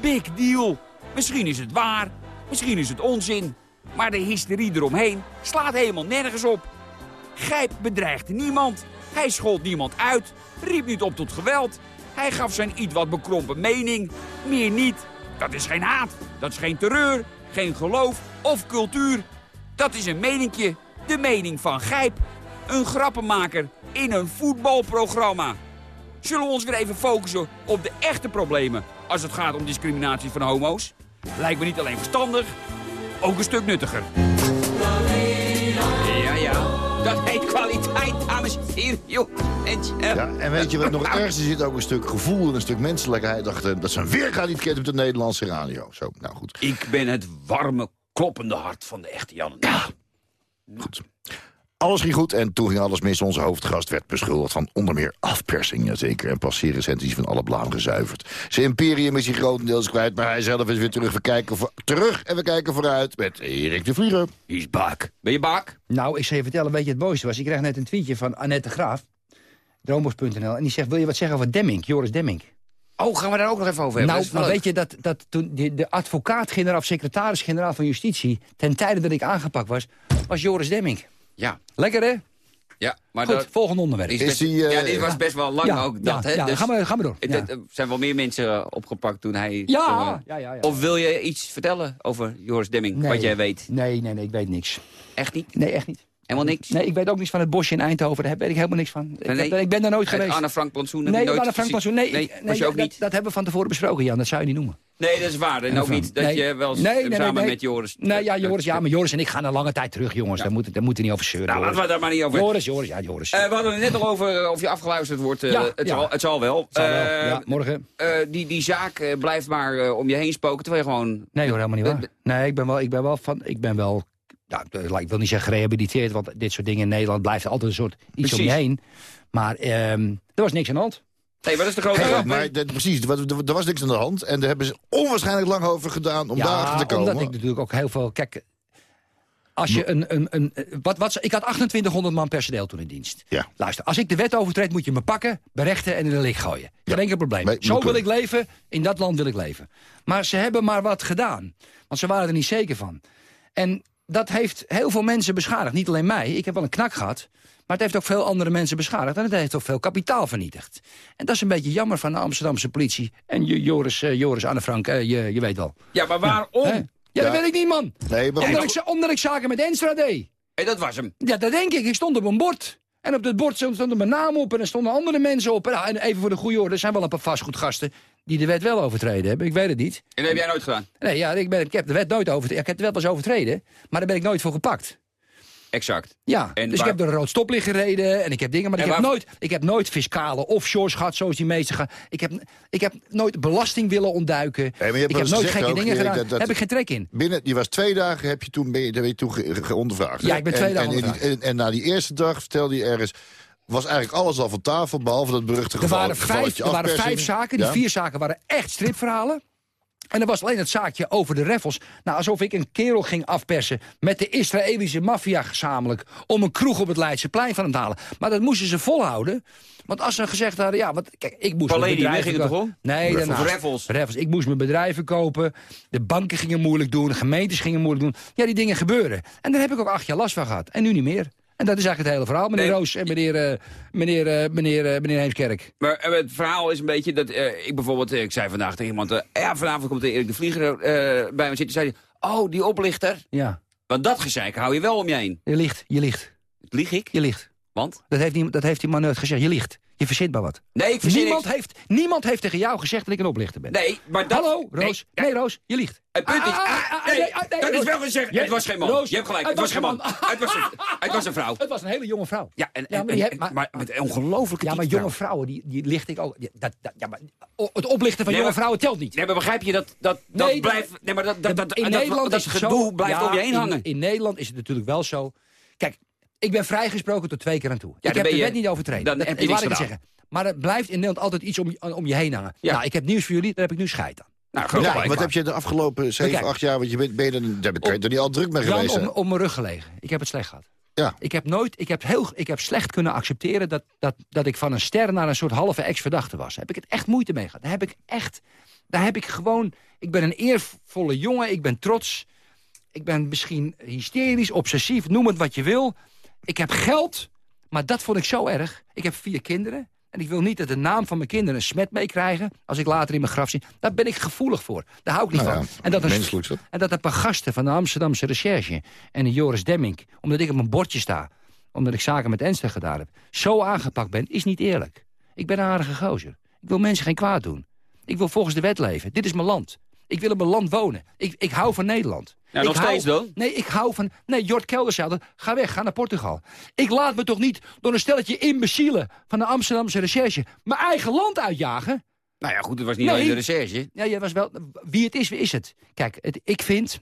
Big deal. Misschien is het waar, misschien is het onzin. Maar de hysterie eromheen slaat helemaal nergens op. Gijp bedreigde niemand. Hij schold niemand uit, riep niet op tot geweld. Hij gaf zijn iets wat bekrompen mening. Meer niet. Dat is geen haat, dat is geen terreur, geen geloof of cultuur. Dat is een meningje, de mening van Gijp. Een grappenmaker in een voetbalprogramma. Zullen we ons weer even focussen op de echte problemen als het gaat om discriminatie van homo's? Lijkt me niet alleen verstandig, ook een stuk nuttiger. Ja, ja. Dat heet kwaliteit, dames en heren. joh. En, eh, Ja, en weet je wat nog [LAUGHS] ergens zit? Ook een stuk gevoel en een stuk menselijkheid. achter dat ze een weerga niet kent op de Nederlandse radio. Zo, nou goed. Ik ben het warme, kloppende hart van de echte Jan. goed. Alles ging goed en toen ging alles mis. Onze hoofdgast werd beschuldigd van onder meer afpersing. Jazeker, en pas zeer recent is hij van alle bladen gezuiverd. Zijn imperium is hij grotendeels kwijt, maar hij zelf is weer terug. We kijken voor, terug en we kijken vooruit met Erik de Vlieger. He's back. Ben je baak? Nou, ik zal je vertellen, weet je het mooiste was? Ik kreeg net een tweetje van Annette de Graaf, dromos.nl. En die zegt, wil je wat zeggen over Demming, Joris Demming? Oh, gaan we daar ook nog even over hebben? Nou, is maar leuk. weet je dat, dat toen de, de advocaat-generaal, of secretaris-generaal van Justitie... ten tijde dat ik aangepakt was, was Joris Demming. Ja. Lekker, hè? Ja, maar Goed, dat volgende onderwerp. is best, ja, dit was best wel lang Ja, ook. Dat, ja, hè? ja, Dus ga, maar, ga maar door. het- Er zijn wel meer mensen eh, opgepakt toen hij... Ja, ja, ja. Of wil je iets vertellen over Joris Demming, Nee. wat jij weet? Nee, nee, nee, ik weet niks. Echt niet? Nee, echt niet. Helemaal niks? Nee, ik weet ook niks van het bosje in Eindhoven. Daar weet ik helemaal niks van. Ik, heb- ik ben daar nooit geweest. Anne Frank plantsoen heb nee, nooit Anne Frank? Plantsoen, nee, nee, nee, was je ook dat, niet? dat hebben we van tevoren besproken, Jan. Dat zou je niet noemen. Nee, dat is waar. En ook niet dat je wel samen nee. met Joris... Nee, ja, Joris, ja, maar Joris en ik gaan een lange tijd terug, jongens. Daar moeten moet je niet over zeuren. Nou, laten we daar maar niet over Joris, Joris, ja, Joris. Eh, we hadden het net al over eh, of je afgeluisterd wordt. eh, Ja, het, ja. Zal, het zal wel. Zal wel. Ja, morgen. die, die zaak blijft maar om je heen spoken, terwijl je gewoon... Nee hoor, helemaal niet waar. Nee, ik ben wel, ik ben wel van, ik ben wel, ja, ik wil niet zeggen gerehabiliteerd, want dit soort dingen in Nederland blijft altijd een soort iets om je heen. Maar ehm, er was niks aan de hand. Nee, wat is de grote Hey, grap? maar precies, er, was niks aan de hand. En daar hebben ze onwaarschijnlijk lang over gedaan om daarachter te komen. omdat ik natuurlijk ook heel veel... Kijk, als je een... een, een wat, wat, ik had 2800 man personeel toen in dienst. Ja. Luister, als ik de wet overtreed, moet je me pakken, berechten en in de licht gooien. Geen enkel probleem. Nee, Zo wil ik leven, in dat land wil ik leven. Maar ze hebben maar wat gedaan. Want ze waren er niet zeker van. En dat heeft heel veel mensen beschadigd. Niet alleen mij, ik heb wel een knak gehad. Maar het heeft ook veel andere mensen beschadigd. En het heeft ook veel kapitaal vernietigd. En dat is een beetje jammer van de Amsterdamse politie. En je- Joris, eh, Joris Anne Frank, eh, je, je weet wel. Ja, maar waarom? Ja, dat weet ik niet, man. Nee, maar Omdat ik, omdat ik zaken met Enstra deed. Hey, dat was hem. Ja, dat denk ik. Ik stond op een bord. En op dat bord stond mijn naam op en er stonden andere mensen op. En, nou, en even voor de goede orde, er zijn wel een paar vastgoedgasten... die de wet wel overtreden hebben. Ik weet het niet. En dat heb jij nooit gedaan. Nee, ja, ik, ben, ik heb de wet nooit overtreden. Ik heb de wet wel eens overtreden, maar daar ben ik nooit voor gepakt. Exact. Ja, En dus waar- ik heb door een rood stoplicht gereden en ik heb dingen... maar ik heb, waar- nooit, ik heb nooit fiscale offshores gehad, zoals die meesten gaan. Ik heb, ik heb nooit belasting willen ontduiken. maar je hebt ik heb nooit gekke ook, dingen gedaan. dat- dat- Daar heb ik geen trek in. Binnen, die was twee dagen, heb je toen, ben je, ben je toen ge, ge- ondervraagd. Ja, ik ben twee en, dagen en, na die eerste dag vertelde je ergens... was eigenlijk alles al van tafel, behalve dat beruchte Er geval, waren, vijf, er waren vijf zaken. Die Ja? vier zaken waren echt stripverhalen. En er was alleen het zaakje over de raffles. Nou, alsof ik een kerel ging afpersen met de Israëlische maffia gezamenlijk... om een kroeg op het Leidseplein van hem te halen. Maar dat moesten ze volhouden. Want als ze gezegd hadden... Ja, want, kijk, ik moest mijn Palladium, bedrijf ging het? Nee, Raffles. daarnaast. Raffles. Ik moest mijn bedrijven kopen. De banken gingen moeilijk doen. De gemeentes gingen moeilijk doen. Ja, die dingen gebeuren. En daar heb ik ook acht jaar last van gehad. En nu niet meer. En dat is eigenlijk het hele verhaal, meneer Nee. Roos en meneer, eh, meneer, eh, meneer, eh, meneer Heemskerk. Maar het verhaal is een beetje dat ik bijvoorbeeld, ik zei vandaag tegen iemand, ja, vanavond komt Erik de Vlieger bij me zitten. zei hij, oh, die oplichter. Ja, Want dat gezeik hou je wel om je heen. je ligt, je ligt, Lieg ik? je ligt. Want? Dat heeft, die, dat heeft die man nooit gezegd. Je ligt. Je verzint maar wat. Nee, ik verzin Niemand niks. heeft, niemand heeft tegen jou gezegd dat ik een oplichter ben. Nee, maar dat... Hallo, Roos. Nee, Nee, Roos, je liegt. Het punt is... Ah, ah, ah, nee, dat is wel gezegd. Het was geen man. Roos, je hebt gelijk. het was geen man. Het was een, het was een vrouw. [LAUGHS] Het was een hele jonge vrouw. Ja, en, Ja, maar en- hebt- maar- maar met ongelooflijke Ja, maar jonge vrouw. vrouwen, die, die licht ik ook. Ja, dat, dat, ja, maar het oplichten van Nee, jonge vrouwen telt niet. Nee, maar begrijp je dat dat, dat Nee, blijft... Nee, maar dat, dat, dat, in Nederland dat is het gedoe zo, blijft om je heen hangen. In, Nederland is het natuurlijk wel zo. Kijk, ik ben vrijgesproken tot twee keer aan toe. dan ik heb de je- wet niet overtreden. dan Dat- heb je laat ik het zeggen. Maar er blijft in Nederland altijd iets om, je- om je heen hangen. Ja. Nou, ik heb nieuws voor jullie, daar heb ik nu scheid aan. Nou, Ja, wat heb je de afgelopen 7, kijk. 8 jaar, want je bent, ben je er, daar ben je er niet al druk mee Jan, geweest. om, om mijn rug gelegen. Ik heb het slecht gehad. Ja. Ik heb nooit, ik heb heel, ik heb slecht kunnen accepteren dat, dat, dat ik van een ster naar een soort halve ex-verdachte was. Daar heb ik het echt moeite mee gehad. Daar heb ik echt, daar heb ik gewoon, ik ben een eervolle jongen, ik ben trots. Ik ben misschien hysterisch, obsessief, noem het wat je wil. Ik heb geld, maar dat vond ik zo erg. Ik heb vier kinderen. En ik wil niet dat de naam van mijn kinderen een smet meekrijgen... als ik later in mijn graf zie. Daar ben ik gevoelig voor. Daar hou ik niet Nou van. ja, en dat een en dat een paar gasten van de Amsterdamse Recherche en de Joris Demming... omdat ik op mijn bordje sta, omdat ik zaken met Enstig gedaan heb... zo aangepakt ben, is niet eerlijk. Ik ben een aardige gozer. Ik wil mensen geen kwaad doen. Ik wil volgens de wet leven. Dit is mijn land. Ik wil in mijn land wonen. Ik, ik hou van Nederland. Ik nog hou- steeds dan? Nee, ik hou van... Nee, Jort Kelder zei dat. Ga weg, ga naar Portugal. Ik laat me toch niet door een stelletje imbecielen... van de Amsterdamse Recherche mijn eigen land uitjagen? Nou ja, goed, het was niet Nee. alleen de recherche. Ja, jij was wel... Wie het is, wie is het? Kijk, het, ik vind...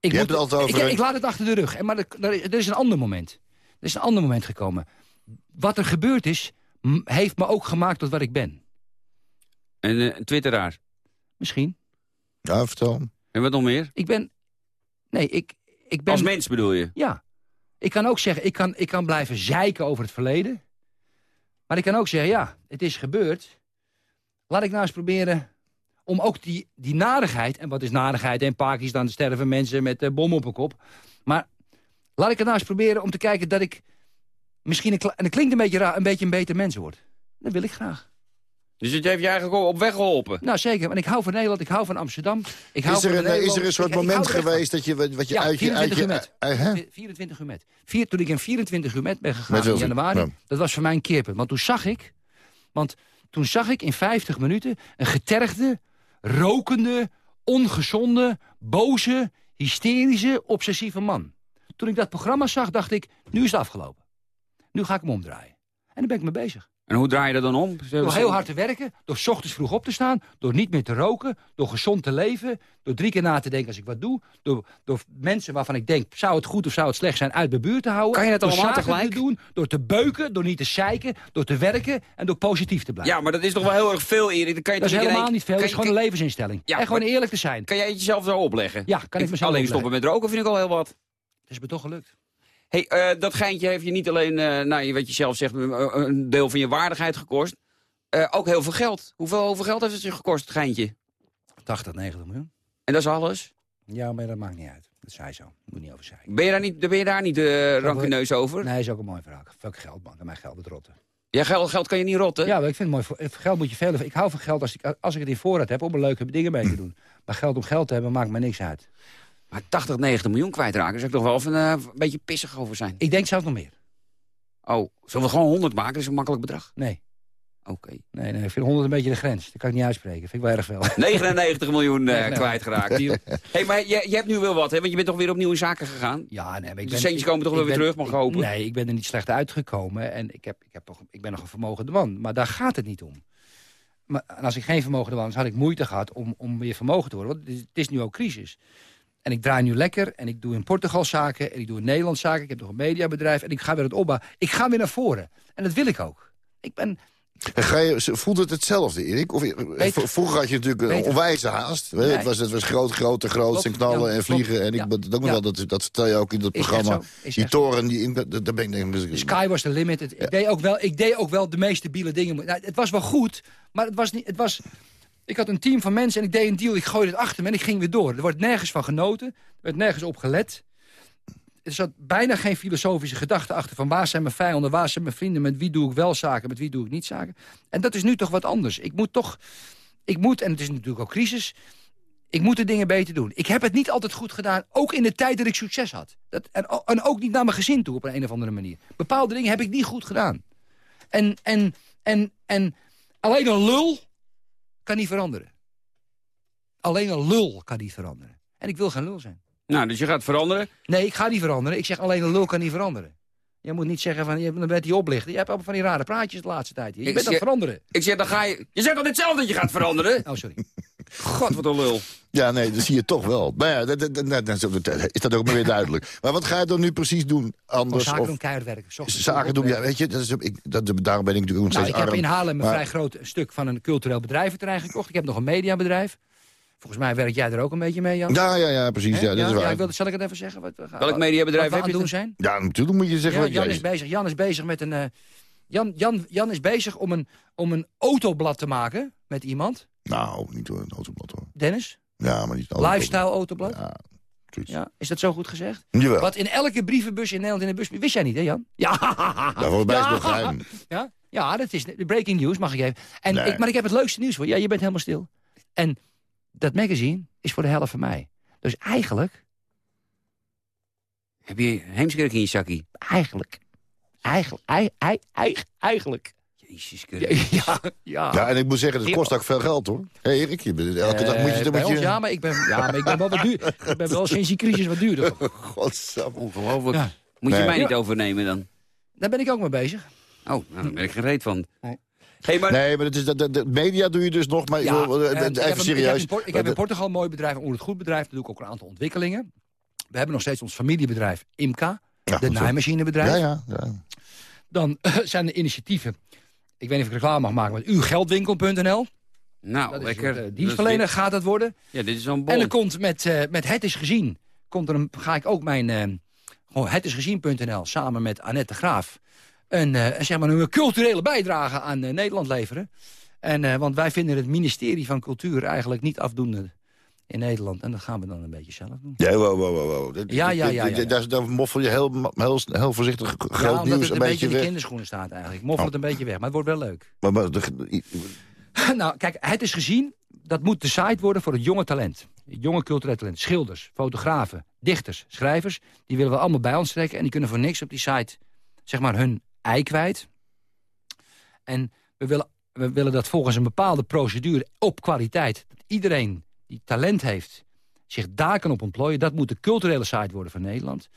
Ik, Je hebt het altijd over ik, een- ik laat het achter de rug. En Maar er, er, er is een ander moment. Er is een ander moment gekomen. Wat er gebeurd is, heeft me ook gemaakt tot wat ik ben. En eh, een twitteraar. Misschien. Ja, vertel. En wat nog meer? Ik ben... Nee, ik, ik ben... Als mens bedoel je? Ja. Ik kan ook zeggen, ik kan, ik kan blijven zeiken over het verleden. Maar ik kan ook zeggen, ja, het is gebeurd. Laat ik nou eens proberen om ook die, die narigheid... en wat is narigheid? In Pakistan sterven mensen met uh, bom op hun kop. Maar laat ik het nou eens proberen om te kijken dat ik... misschien, een, en het klinkt een beetje raar, een beetje een beter mens word. Dat wil ik graag. Dus het heeft je eigenlijk op weg geholpen? Nou, zeker. Want ik hou van Nederland, ik hou van Amsterdam. Ik hou Is er, van een, is er een soort Ik- moment geweest dat je, wat je Ja, uit je... Uit 24 je uur met. eh, hè? 24 uur met. Vier, toen ik in 24 uur met ben gegaan Met in januari, ja. dat was voor mij een keerpunt. Want toen zag ik, want toen zag ik in 50 minuten een getergde, rokende, ongezonde, boze, hysterische, obsessieve man. Toen ik dat programma zag, dacht ik, nu is het afgelopen. Nu ga ik hem omdraaien. En daar ben ik mee bezig. En hoe draai je dat dan om? Door heel hard te werken, door 's ochtends vroeg op te staan... door niet meer te roken, door gezond te leven... door drie keer na te denken als ik wat doe... door, door mensen waarvan ik denk, zou het goed of zou het slecht zijn... uit mijn buurt te houden. Kan je dat door allemaal tegelijk? te doen, door te beuken, door niet te zeiken... door te werken en door positief te blijven. Ja, maar dat is toch wel heel erg veel, Erik? Dan kan je dat is helemaal niet veel, dat is gewoon een levensinstelling. Ja, en gewoon maar- eerlijk te zijn. Kan jij het jezelf zo opleggen? Ja, kan ik mezelf Alleen opleggen. stoppen met roken vind ik al heel wat. Het is me toch gelukt. Hey, eh, dat geintje heeft je niet alleen, eh nou, wat je zelf zegt, een- deel van je waardigheid gekost. Eh, ook heel veel geld. Hoeveel, hoeveel geld heeft het je gekost, het geintje? 80, 90 miljoen. En dat is alles? Ja, maar dat maakt niet uit. Dat zei zo. Moet niet over zeiken. Ben je daar niet, ben je daar niet rancuneus over? Nee, is ook een mooi verhaal. Welk geld, man. Kan mij geld het rotten. Ja, geld, geld kan je niet rotten. Ja, maar ik vind het mooi. voor- Geld moet je veel. Ik hou van geld als ik, als ik het in voorraad heb om er leuke dingen mee te doen. Maar geld om geld te hebben maakt me niks uit. Maar 80, 90 miljoen kwijtraken, zou ik toch wel even eh, een beetje pissig over zijn. Ik denk zelfs nog meer. Oh, zullen we gewoon 100 maken? Dat is een makkelijk bedrag. Nee. Oké. Nee, nee, ik vind 100 een beetje de grens. Dat kan ik niet uitspreken. vind ik wel erg veel. 99 [LAUGHS] miljoen 99. kwijtgeraakt. hey, maar je, je hebt nu wel wat, hè? Want je bent toch weer opnieuw in zaken gegaan? Ja, nee, maar ik De ben, centjes komen toch wel weer ben- terug, mag ik hopen? Nee, ik ben er niet slecht uitgekomen. En ik, heb, ik, heb nog, ik ben nog een vermogende man. Maar daar gaat het niet om. Maar en als ik geen vermogende man was, had ik moeite gehad om, om weer vermogen te worden. Want het is, het is nu ook crisis. En ik draai nu lekker en ik doe in Portugal zaken... en ik doe in Nederland zaken, ik heb nog een mediabedrijf... en ik ga weer het opbouwen. Ik ga weer naar voren. En dat wil ik ook. Ik ben... En ga je, voelt het hetzelfde, Erik? Of, Beter. vroeger had je natuurlijk een Beter. onwijze haast. Nee. Het, was, het was groot, groot, en groot en knallen Ja, en klopt. vliegen. En ik ben ook nog wel, dat, dat vertel je ook in dat Is programma. Die toren, die, in- dat ben ik denk ik... Sky was the limit. Het- Ik, deed ook wel, ik deed ook wel de meest debiele dingen. Nou, het was wel goed, maar het was niet... Het was, ik had een team van mensen en ik deed een deal. Ik gooide het achter me en ik ging weer door. Er wordt nergens van genoten. Er werd nergens op gelet. Er zat bijna geen filosofische gedachte achter... van waar zijn mijn vijanden, waar zijn mijn vrienden... met wie doe ik wel zaken, met wie doe ik niet zaken. En dat is nu toch wat anders. Ik moet toch... Ik moet, en het is natuurlijk ook crisis... Ik moet de dingen beter doen. Ik heb het niet altijd goed gedaan, ook in de tijd dat ik succes had. Dat, en, en ook niet naar mijn gezin toe op een, een of andere manier. Bepaalde dingen heb ik niet goed gedaan. En, en, en, en alleen een lul kan niet veranderen. Alleen een lul kan niet veranderen. En ik wil geen lul zijn. Nou, dus je gaat veranderen. Nee, ik ga niet veranderen. Ik zeg alleen een lul kan niet veranderen. Je moet niet zeggen van, je bent hij oplichter. Je hebt allemaal van die rare praatjes de laatste tijd. Je Ik bent aan zeg- het veranderen. Ik zeg, dan ga je... Je zegt al dit zelf dat je gaat veranderen? Oh, sorry. God, wat een lul. Ja, nee, dat zie je toch wel. Nou ja, dat, dat, dat- dat- dat- is dat ook maar weer duidelijk. Maar wat ga je dan nu precies doen anders? zaken Of doen, keihard werken. 's ochtends zaken doen, ja, weet je, dat is, ik, dat, daarom ben ik natuurlijk ook nog Nou, steeds ik heb arm. in Haarlem een Maar- vrij groot stuk van een cultureel bedrijventerrein gekocht. Ik heb nog een mediabedrijf. Volgens mij werk jij er ook een beetje mee, Jan. Ja, ja, ja, precies. Ja, dat is waar. ik wilde, zal ik het even zeggen? Wat we gaan, Welk mediabedrijf wat we heb aan je het doen zijn? Ja, natuurlijk moet je zeggen Ja, wat Jan, jij is bezig, Jan is bezig met een... eh, Jan, Jan, Jan is bezig om een, om een autoblad te maken met iemand. Nou, niet door een autoblad hoor. Dennis? Ja, maar niet een autoblad. Lifestyle autoblad? Ja. Ja, is dat zo goed gezegd? Jawel. Wat in elke brievenbus in Nederland in de bus... Wist jij niet, hè Jan? Ja. Bij is het geheim. Ja, ja, dat is de breaking news, mag ik even. En Nee. ik, maar ik heb het leukste nieuws voor je. Ja, je bent helemaal stil. En dat magazine is voor de helft van mij. Dus eigenlijk, Heb je heemskerk in je zakkie? eigenlijk, eigenlijk, ei- ei- ei- eigenlijk. Jezus Ja, Christus. ja, ja. Ja, en ik moet zeggen, dat kost ook veel geld hoor. Hé Erik, je bent, elke dag moet je... Eh, Dan bij moet ons, je... ja, maar ik ben, ja, maar ik ben wel wat duur. [LAUGHS] Ik ben wel sinds die crisis wat duurder. [LAUGHS] Godsamme. Ongelooflijk. Ja. Moet je mij niet overnemen dan? Daar ben ik ook mee bezig. Oh, nou, daar ben ik gereed van. Nee. Hey, maar... Nee, maar dat is, dat, dat, dat- media doe je dus nog, maar ik Ja, wil, eh, en ik heb even een- serieus. Ik heb, in, Por- ik heb in Dat- Portugal een mooi bedrijf, een het goed bedrijf. Daar doe ik ook een aantal ontwikkelingen. We hebben nog steeds ons familiebedrijf IMCA. Ja, de naaimachinebedrijf. Ja, ja, ja. Dan zijn er initiatieven. Ik weet niet of ik reclame mag maken met ugeldwinkel.nl. Nou, Dat is lekker. eh, dienstverlener gaat dat worden. Ja, dit is zo'n En er komt met, eh, met Het is Gezien... Komt er een, ga ik ook mijn... eh gewoon hetisgezien.nl samen met Annette de Graaf... Een, zeg maar een culturele bijdrage aan Nederland leveren. En, want wij vinden het ministerie van Cultuur eigenlijk niet afdoende in Nederland. En dat gaan we dan een beetje zelf doen. Ja, wow, wow, wow, Ja, ja, ja, ja, Daar, moffel je heel, heel, heel voorzichtig ja, groot omdat nieuws het een een beetje in de kinderschoenen staat eigenlijk. Moffel Oh. het een beetje weg, maar het wordt wel leuk. Maar, maar de- [LAUGHS] nou, kijk, het is gezien. Dat moet de site worden voor het jonge talent. Het jonge culturele talent. Schilders, fotografen, dichters, schrijvers. Die willen we allemaal bij ons trekken. En die kunnen voor niks op die site, zeg maar, hun ei kwijt. En we willen, we willen dat volgens een bepaalde procedure op kwaliteit. Dat iedereen die talent heeft, zich daar kan op ontplooien. Dat moet de culturele site worden van Nederland.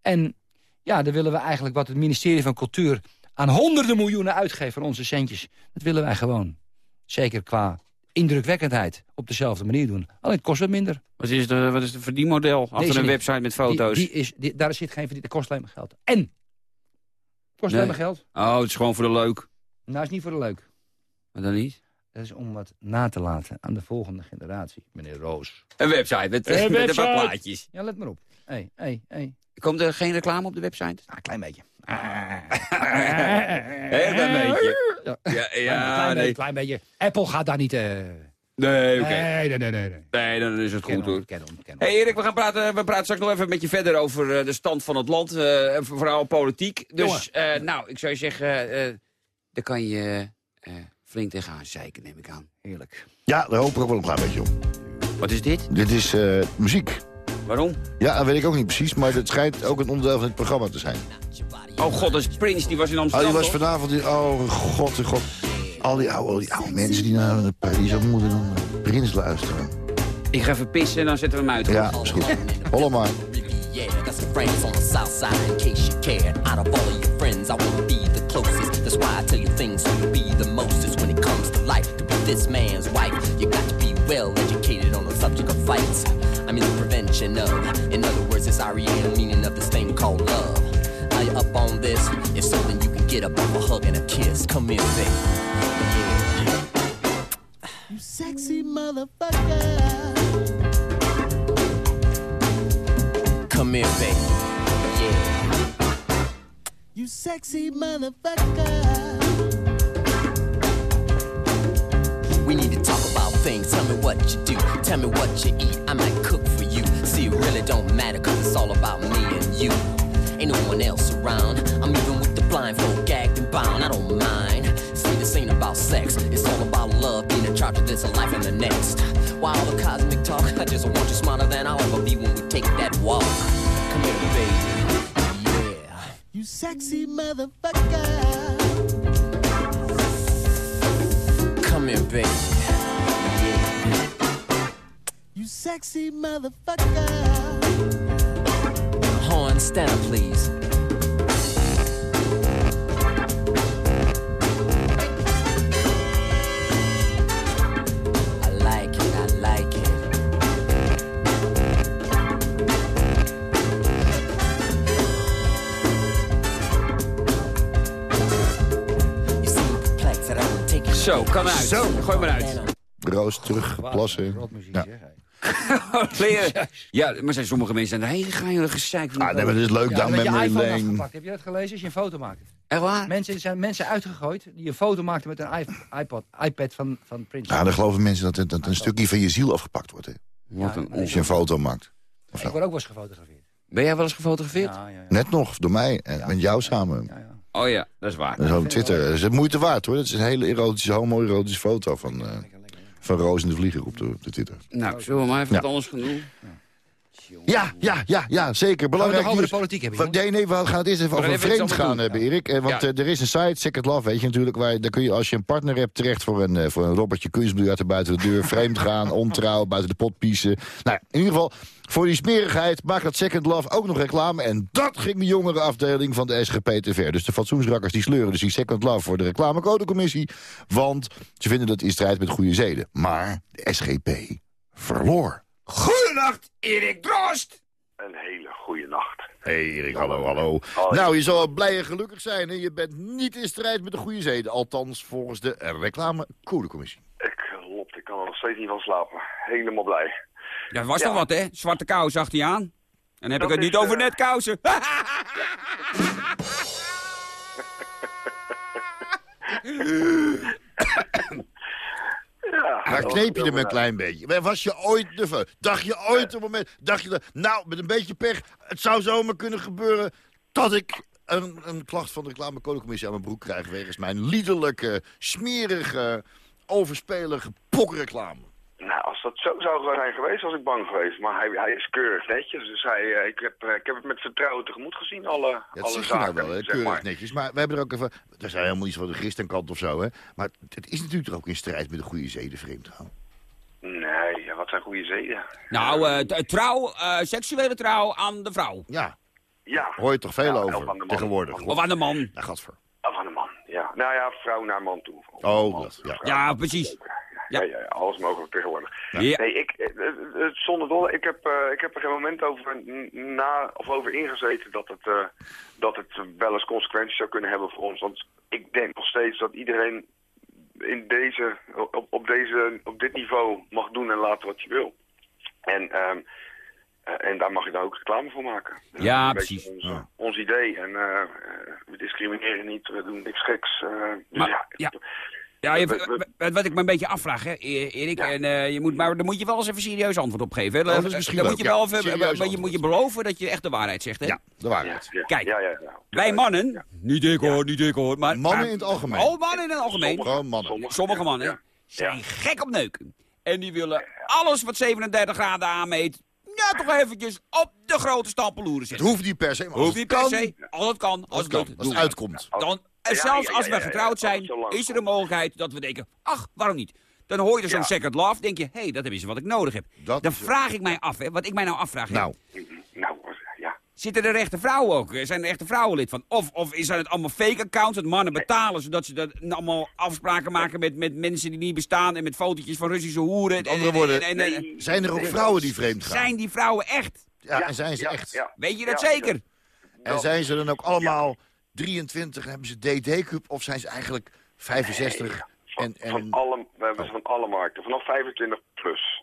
En ja, dan willen we eigenlijk wat het ministerie van Cultuur... aan honderden miljoenen uitgeeft van onze centjes. Dat willen wij gewoon. Zeker qua indrukwekkendheid op dezelfde manier doen. Alleen het kost wat minder. Wat is de, wat is de verdienmodel achter een niet. website met foto's? Die, die is, die- daar zit geen verdien. Dat kost alleen maar geld. En? Het kost alleen maar geld. Oh, het is gewoon voor de leuk. Nou, is niet voor de leuk. Maar dan niet? Dat is om wat na te laten aan de volgende generatie. Meneer Roos. Een website met, Een [LAUGHS] met een website. paar plaatjes. Ja, let maar op. Hé, hey, hé, hey, hé. Hey. Komt er geen reclame op de website? Ah, een klein beetje. [LAUGHS] Heel klein beetje. Ja, Ja, klein, ja klein, nee. beetje, klein beetje. Apple gaat daar niet... eh Nee, oké. Nee, nee, nee, nee. nee. Nee, dan is het Ken goed hoor. ken hem, ken hem. Hey Erik, we gaan praten, we praten straks nog even met je verder over eh, de stand van het land. eh, en vooral politiek. Dus, eh, nou, ik zou je zeggen, eh daar kan je eh, flink tegenaan zeiken, neem ik aan. Heerlijk. ja, daar hoop ik ook wel een klein beetje op. Wat is dit? Dit is eh, muziek. Waarom? Ja, dat weet ik ook niet precies, maar het schijnt ook een onderdeel van het programma te zijn. Oh god, dat is Prince, die was in Oh, Amsterdam, die was vanavond... Die, oh, god, oh, god. Al die oude, die oude mensen die naar de Parijs moeten dan naar Prins luisteren. Ik ga even pissen en dan zetten we hem uit. Ja, is goed. Holla maar. Yeah, got some friends on the south side in case you cared. Out of all of your friends, I wanna be the closest. That's why I tell you things so you'll be the mostest this man's wife, you got to be well educated on the subject of fights. I mean the prevention of. In other words, it's REM meaning of this thing called love. Now you up on this? If so, then you can get up off a hug and a kiss. Come here, baby. You sexy motherfucker. Come here, baby. Yeah. You sexy motherfucker. We need to talk about things. Tell me what you do. Tell me what you eat. I might cook for you. See, it really don't matter, cause it's all about me and you. Ain't no one else around. I'm even with the blindfold, gagged and bound. I don't mind. See, this ain't about sex. It's all about love, being in charge of this life and the next. While all the cosmic talk, I just want you smarter than I'll ever be when we take that walk. Come here, baby. Yeah. You sexy motherfucker. Sexy motherfucker. Horn, stand up, please. I like it, I like it. You seem perplexed that I would take it. Zo, kan uit. Zo. Gooi maar uit. Roos terug, plassen. Ja. [LAUGHS] Leren. Ja, maar zijn sommige mensen zijn erheen gegaan. Ah, nee, maar dit is leuk, Ja, dan met je memory iPhone lane. afgepakt. Heb je dat gelezen? Als je een foto maakt. Echt waar? Mensen, er zijn mensen uitgegooid die een foto maakten met een iPod, iPad van, van Prins. Ja, dan geloven mensen dat, het- dat een stukje van je ziel afgepakt wordt. Hè. Wat een Als je een foto maakt. Ik word ook wel eens gefotografeerd. Ben jij wel eens gefotografeerd? Ja, ja, ja. Net nog, door mij en met jou samen. Oh ja, dat is waar. Dat is op Twitter. Dat is het moeite waard hoor. Dat is een hele erotische, homo-erotische foto van, eh, van Roos en de Vlieger op de, op de Twitter. Nou, zullen we maar even Ja. wat anders gaan doen? Ja, ja, ja, ja, zeker. Belangrijk over de politiek hebben, Nee, nee, we gaan het eerst even We over vreemd gaan hebben, Erik. Eh, Want eh, er is een site, Second Love, weet je natuurlijk... waar daar kun je als je een partner hebt terecht voor een, eh, voor een robbertje kunstbiljarten buiten de deur... [LAUGHS] vreemd gaan, ontrouw, buiten de pot piezen. Nou, in ieder geval, voor die smerigheid maakt dat Second Love ook nog reclame... en dat ging de jongere afdeling van de SGP te ver. Dus de fatsoensrakkers die sleuren dus die Second Love voor de reclamecodecommissie... want ze vinden dat in strijd met goede zeden. Maar de SGP verloor. Goedenacht, Erik Drost! Een hele goede nacht. Hey Erik, hallo, hallo. Hoi. Nou, je zal blij en gelukkig zijn. Hè? Je bent niet in strijd met de goede zeden. Althans, volgens de reclamecodecommissie. Ik lop, ik kan er nog steeds niet van slapen. Helemaal blij. Ja, dat was Ja. toch wat, hè? Zwarte kous zag hij aan. En dan heb Dat ik het is, niet over eh, netkousen. Ja, [LAUGHS] [LAUGHS] [LAUGHS] Daar kneep je hem een klein beetje. Was je ooit nerveus? Dacht je ooit een moment... Dacht je, dat, nou, met een beetje pech... Het zou zomaar kunnen gebeuren dat ik een, een klacht van de reclamecodecommissie aan mijn broek krijg... wegens mijn liederlijke, smerige, overspelige pokreclame. Nou, als dat zo zou zijn geweest, was ik bang geweest. Maar hij, hij is keurig netjes. Dus hij, eh, ik, heb, eh, ik heb het met vertrouwen tegemoet gezien, alle, Ja, dat alle je zaken. nou wel, hè? keurig maar. netjes. Maar we hebben er ook even... Er zijn helemaal iets van de christenkant of zo, hè? Maar het is natuurlijk toch ook in strijd met de goede zeden, vreemd gaan. Nee, wat zijn goede zeden. nou, eh, trouw, eh, seksuele trouw aan de vrouw. Ja, Ja, hoor je toch veel Ja, of over tegenwoordig. Of aan de man. Ja, gadver. af aan de man. Ja. Nou ja, vrouw naar man toe. Of Oh, man dat, ja. Ja, precies. Ja, ja, ja, alles mogelijk tegenwoordig. Ja. Nee, ik, eh, eh, eh, zonder dolle, ik heb, ik heb er geen moment over, na, of over ingezeten dat het, dat het wel eens consequenties zou kunnen hebben voor ons. Want ik denk nog steeds dat iedereen in deze, op, op, deze, op dit niveau mag doen en laten wat je wil. En, ehm, eh, en daar mag je dan ook reclame voor maken. Dat Ja, is precies. Ons, Ja. ons idee. En we discrimineren niet, we doen niks geks. dus Maar- ja, ja. Ja, je- We- we- wat- wat ik me een beetje afvraag, hè, E- Erik, Ja. en, eh, je moet, maar daar moet je wel eens even serieus antwoord op geven. hè. Oh, dat is misschien dan moet je ja. wel even, Serieus maar je antwoord. moet je beloven dat je echt de waarheid zegt, hè? Ja, de ja, waarheid. ja, Kijk, ja, ja, ja. Wij mannen, niet ik hoor, niet ik hoor, maar... Mannen maar- in het algemeen. Oh, mannen in het algemeen. Gewoon mannen. Sommige- Sommige mannen Ja. zijn Ja. gek op neuken. En die willen alles wat 37 graden aanmeet, ja, toch eventjes op de grote stapelloeren Het zetten. hoeft niet per se, maar als Hoeft het niet per kan, se, als het kan, als, als het het kan, als het uitkomt. Dan, en Ja, zelfs ja, als ja, we ja, ja, getrouwd zijn, is er een mogelijkheid dat we denken, ach, waarom niet? Dan hoor je er zo'n Ja. second love, denk je, hé, hey, dat is wat ik nodig heb. Dat Dan vraag ik mij af, hè, wat ik mij nou afvraag. hè. Nou, Nou, ja. Zitten er echte vrouwen ook? Zijn er echte vrouwen lid van? Of, of zijn het allemaal fake accounts dat mannen betalen... zodat ze dat allemaal afspraken maken met, met mensen die niet bestaan... en met fotootjes van Russische hoeren? Met andere woorden, zijn er ook vrouwen die vreemd gaan? Zijn die vrouwen echt? Ja, en zijn ze echt? Weet je dat Ja, zeker? En zijn ze dan ook allemaal 23 en hebben ze DD-cup of zijn ze eigenlijk 65 en, en Van alle, we hebben ze van alle markten. Vanaf 25 plus.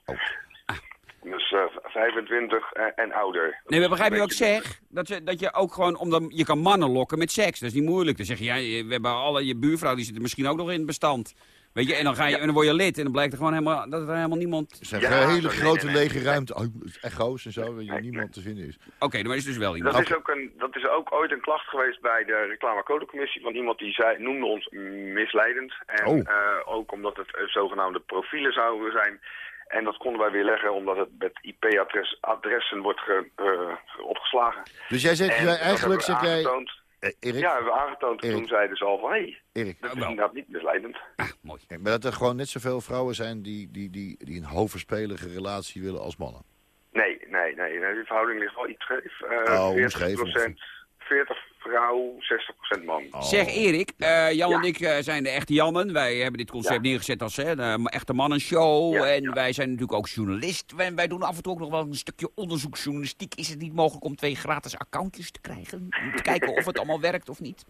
Dus eh, 25 en, en ouder. Nee, maar begrijp je wat ik zeg? Dat je, dat je ook gewoon, omdat je kan mannen lokken met seks. Dat is niet moeilijk. Dan zeg je, ja, we hebben alle, je buurvrouw die zit er misschien ook nog in het bestand. Weet je, en dan, ga je, en dan word je lid en dan blijkt er gewoon helemaal, dat er helemaal niemand... Er zijn Ja, hele grote nee, nee. lege ruimte, oh, echo's en zo, waar je niemand te vinden is. Oké, maar is dus wel iemand. Dat is, ook een, dat is ook ooit een klacht geweest bij de reclamecodecommissie van iemand die zei, noemde ons misleidend. En Oh. eh, ook omdat het eh, zogenaamde profielen zouden zijn. En dat konden wij weer leggen omdat het met IP-adressen wordt ge- eh, opgeslagen. Dus jij zegt, jij, dat eigenlijk zeg jij... Eh, Erik, Ja, hebben we aangetoond. Erik. Toen zeiden ze al van, hé, hey, Erik, dat is wel. inderdaad niet misleidend. Mooi. kijk, maar dat er gewoon net zoveel vrouwen zijn die, die, die, die een hoofdspelige relatie willen als mannen. Nee, nee, nee. Die verhouding ligt wel iets scheef. Eh Oh, hoe 40 scheef? 40 vrouw, 60% man. Oh. Zeg Erik, eh, Jan Ja. en ik eh, zijn de echte Jannen. Wij hebben dit concept Ja. neergezet als hè, de echte mannenshow. Ja, en ja. wij zijn natuurlijk ook journalist. Wij, wij doen af en toe ook nog wel een stukje onderzoeksjournalistiek. Is het niet mogelijk om twee gratis accountjes te krijgen? Om te kijken of het allemaal werkt of niet?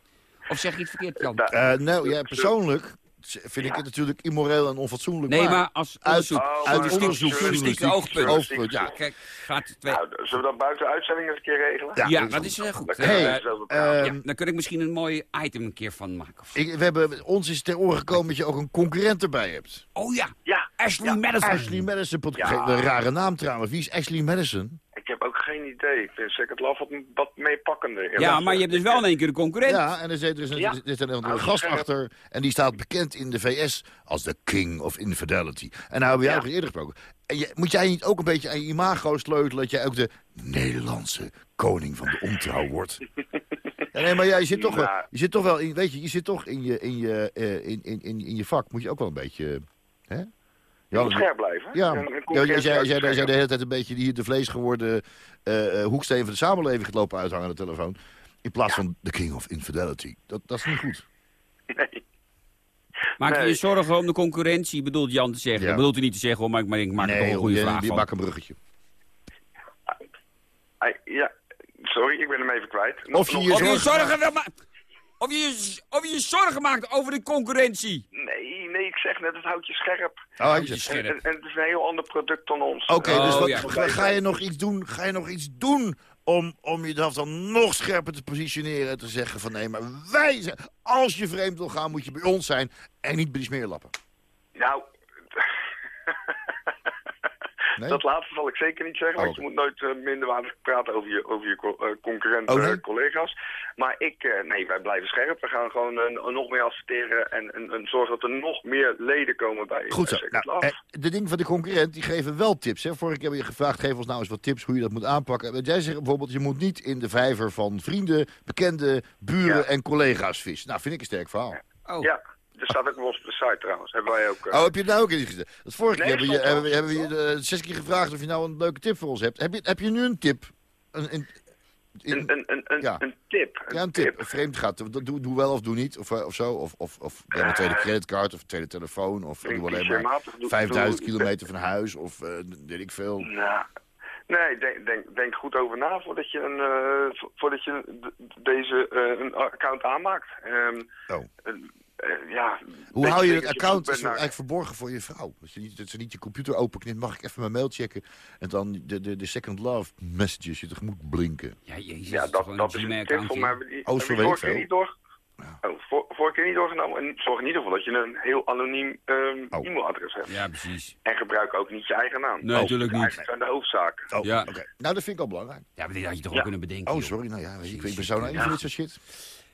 Of zeg je het verkeerd, Jan? Eh, nou, ja, persoonlijk vind ik het natuurlijk immoreel en onfatsoenlijk. Nee, maar als uit, onderzoek, Oh, uit journalistiek- onderzoek, journalistiek journalistiek, oogpunt. oogpunt, Ja, kijk, gaat twee... Nou, zullen we dat buiten de uitzending eens een keer regelen? Ja. Ja, dat is eh, goed. We Hey, ehm, ja, dan kun ik misschien een mooi item een keer van maken. Of- Ik, we hebben, ons is ter oren gekomen dat je ook een concurrent erbij hebt. Oh ja, Ja, Ashley ja. Madison. Ashley Madison. Een rare naam trouwens. Wie is Ashley Madison? Ik geen idee. Ik vind Second Love wat, wat meepakkender. Ja, maar je hebt dus wel in één keer een concurrent. Ja, en er zit, er is een, Ja. er zit een, een gast achter. En die staat bekend in de VS als de king of infidelity. En nou hebben we jou Ja. ook eens eerder gesproken. En je, moet jij niet ook een beetje aan je imago sleutelen... dat jij ook de Nederlandse koning van de ontrouw wordt? [LAUGHS] Ja, nee, maar ja, je zit toch wel, je zit toch wel in, weet je, je zit toch in je, in je, eh, in, in, in, in je vak. Moet je ook wel een beetje, hè? Je moet scherp blijven. Ja, En ja, jij, jij, jij, de hele tijd een beetje die hier de vlees geworden eh, eh, hoeksteen van de samenleving gaat lopen uithangen aan de telefoon. In plaats van the king of infidelity. Dat, dat is niet goed. [LAUGHS] Nee. Maak je Nee. je zorgen om de concurrentie, bedoelt Jan te zeggen. Ja. Dat bedoelt hij niet te zeggen, hoor, maar ik, maar ik maak er toch een goede je, vraag je van. een bruggetje. Ai, Ja, sorry, ik ben hem even kwijt. Of je je Of je je zorgen ma- of je, je- of je je zorgen maakt over de concurrentie. Nee, nee, ik zeg net, het houdt je scherp. Oh, je- scherp. en, en het is een heel ander product dan ons. Oké, Oh, dus wat, ja. ga, ga je nog iets doen? Ga je nog iets doen om, om jezelf dan nog scherper te positioneren en te zeggen van nee, maar wij zijn, als je vreemd wil gaan, moet je bij ons zijn en niet bij die smeerlappen. Nou, Nee? dat laatste zal ik zeker niet zeggen, Oh, want je moet nooit eh, minderwaardig praten over je, over je co- eh, concurrenten, Oh, nee? eh, collega's. Maar ik, eh, nee, wij blijven scherp. We gaan gewoon nog meer adverteren en, en, en zorgen dat er nog meer leden komen bij Goed zo. eh, Nou, eh, de dingen van de concurrent, die geven wel tips. Hè. Vorige keer heb je gevraagd, geef ons nou eens wat tips hoe je dat moet aanpakken. Want jij zegt bijvoorbeeld, je moet niet in de vijver van vrienden, bekenden, buren Ja. en collega's vissen. Nou, vind ik een sterk verhaal. Oh. Ja, er staat ook wel op de site trouwens. Hebben wij ook... eh, Oh, heb je het nou ook in gezet? Dat vorige Nee, keer hebben we, je, hebben, we- wel. hebben we je eh, zes keer gevraagd of je nou een leuke tip voor ons hebt. Heb je, heb je nu een tip? Een, een, in- een, een, een, een, ja. een tip. ja, een tip. Vreemd gaat. Doe, doe wel of doe niet. Of, eh, of zo. Of, of, of neem een tweede creditcard of een tweede telefoon. Of doe alleen maar clichématig doe- 5000 doe- kilometer van huis. Of eh, weet ik veel. Nou, nee, denk, denk, denk goed over na voordat je, een, vo- voordat je deze een account aanmaakt. Ehm, Oh. Eh, ja, Hoe hou je het dat account? Dat naar- eigenlijk verborgen voor je vrouw. Dat, je niet, dat ze niet je computer openknipt. Mag ik even mijn mail checken? En dan de, de, de second love messages je tegemoet blinken. Ja, jezus, Ja, dat, dat is een tip Gmail-accountje. voor mij. hebben die- Oh, zo die weet ik niet door. Oh, voor, vorige keer niet doorgenomen. En zorg in ieder geval dat je een heel anoniem ehm, Oh. e-mailadres hebt. Ja, precies. En gebruik ook niet je eigen naam. Nee, natuurlijk niet. Eigenlijk zijn de hoofdzaken. Oh, Ja. oké. Nou, dat vind ik al belangrijk. Ja, maar dit had je toch Ja. ook kunnen bedenken, Oh, sorry. Nou ja, ik, ik ben zo naïef voor dit soort shit.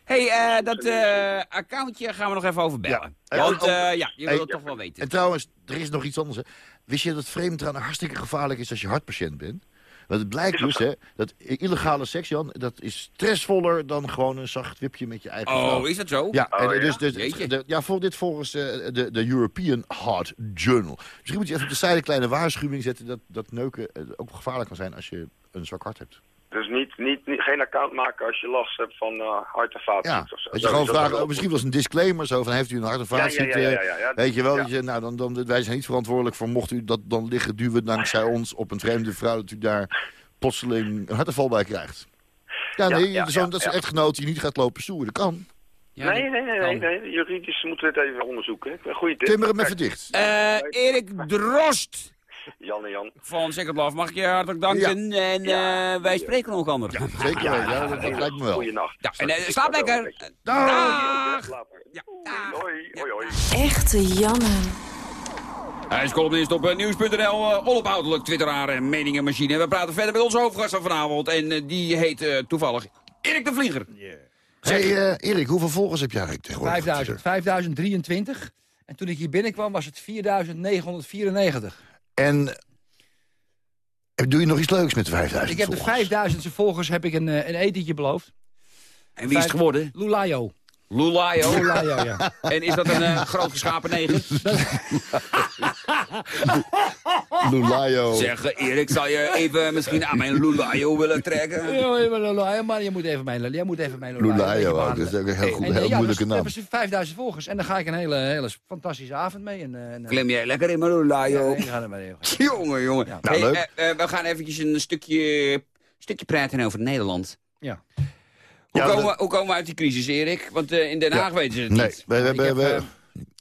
Hey, eh, dat eh, accountje gaan we nog even over bellen. Ja. Want Oh, eh, ja, je wil Hey, het toch wel weten. En trouwens, er is nog iets anders. Hè. Wist je dat vreemdgaan hartstikke gevaarlijk is als je hartpatiënt bent? Want het blijkt dus hè, dat illegale seks, Jan, dat is stressvoller dan gewoon een zacht wipje met je eigen vrouw. Oh, is dat zo? Ja, en, Oh, eh, ja? dus, dus Jeetje. de, ja, voor dit volgens eh, de, de European Heart Journal. Misschien moet je even op de zijde een kleine waarschuwing zetten dat, dat neuken eh, ook gevaarlijk kan zijn als je een zwak hart hebt. Dus niet, niet, niet, geen account maken als je last hebt van eh, hart- en Ja, vaatziekten of zo. dat je Zo gewoon dat wel oh, misschien was een disclaimer zo van heeft u een hart- en Ja, ja, vaatziekte? ja, ja, ja, ja. Weet je wel, Ja. dat je, nou, dan, dan, wij zijn niet verantwoordelijk voor mocht u dat dan liggen duwen dankzij [LAUGHS] ons op een vreemde vrouw dat u daar plotseling een hartaanval bij krijgt. Ja, Ja, nee, ja, zo'n ja, dat is een ja. echtgenoot die niet gaat lopen stoeren. Dat kan. nee, nee, nee, nee, nee. Juridisch moeten we het even onderzoeken. Een goede tip. Timmer hem even dicht. Eh, Erik Drost Jan en Jan. van Second Love, mag ik je hartelijk danken. En eh, wij spreken nog elkaar. Ja, Zeker weten, ja, dat, dat lijkt me wel. Goeienacht. Ja, en eh, slaap lekker. Dag! Hoi, hoi, hoi. Echte Janne. Hij is columnist op eh, nieuws.nl, uh, onophoudelijk twitteraar en meningenmachine. We praten verder met onze hoofdgast van vanavond en die heet eh, toevallig Erik de Vlieger. Hey, eh, Erik, hoeveel volgers heb jij eigenlijk tegenwoordig? 5000. 5023. En toen ik hier binnenkwam was het 4994. En eh, doe je nog iets leuks met de 5000 Ik heb de volgers? 5000ste volgers heb ik een, eh, een etentje beloofd. En wie is het geworden? Lulayo. Lulayo. Lulayo, ja. [LAUGHS] En is dat een eh, groot geschapen neger? [LAUGHS] Lulayo. Zeg, Erik, zou je even misschien aan mijn Lulayo willen trekken? Ja, even Lulayo, maar je moet even mijn, jij moet even mijn Lulayo, Lulayo ook, dat is ook een heel, goed, En, eh, heel ja, moeilijke dus, naam. We hebben 5000 volgers en dan ga ik een hele, hele fantastische avond mee. En, eh, en, Klim jij lekker in mijn Lulayo? Ja, ik ga er maar even. [LAUGHS] Jongen, jongen. Ja. Nou, Hey, leuk. we gaan eventjes een stukje, stukje praten over Nederland. Ja. Hoe, Ja, komen, we, hoe komen we uit die crisis, Erik? Want eh, in Den Haag weten ze het Nee, niet. we, we, Ik, we, heb, we- eh,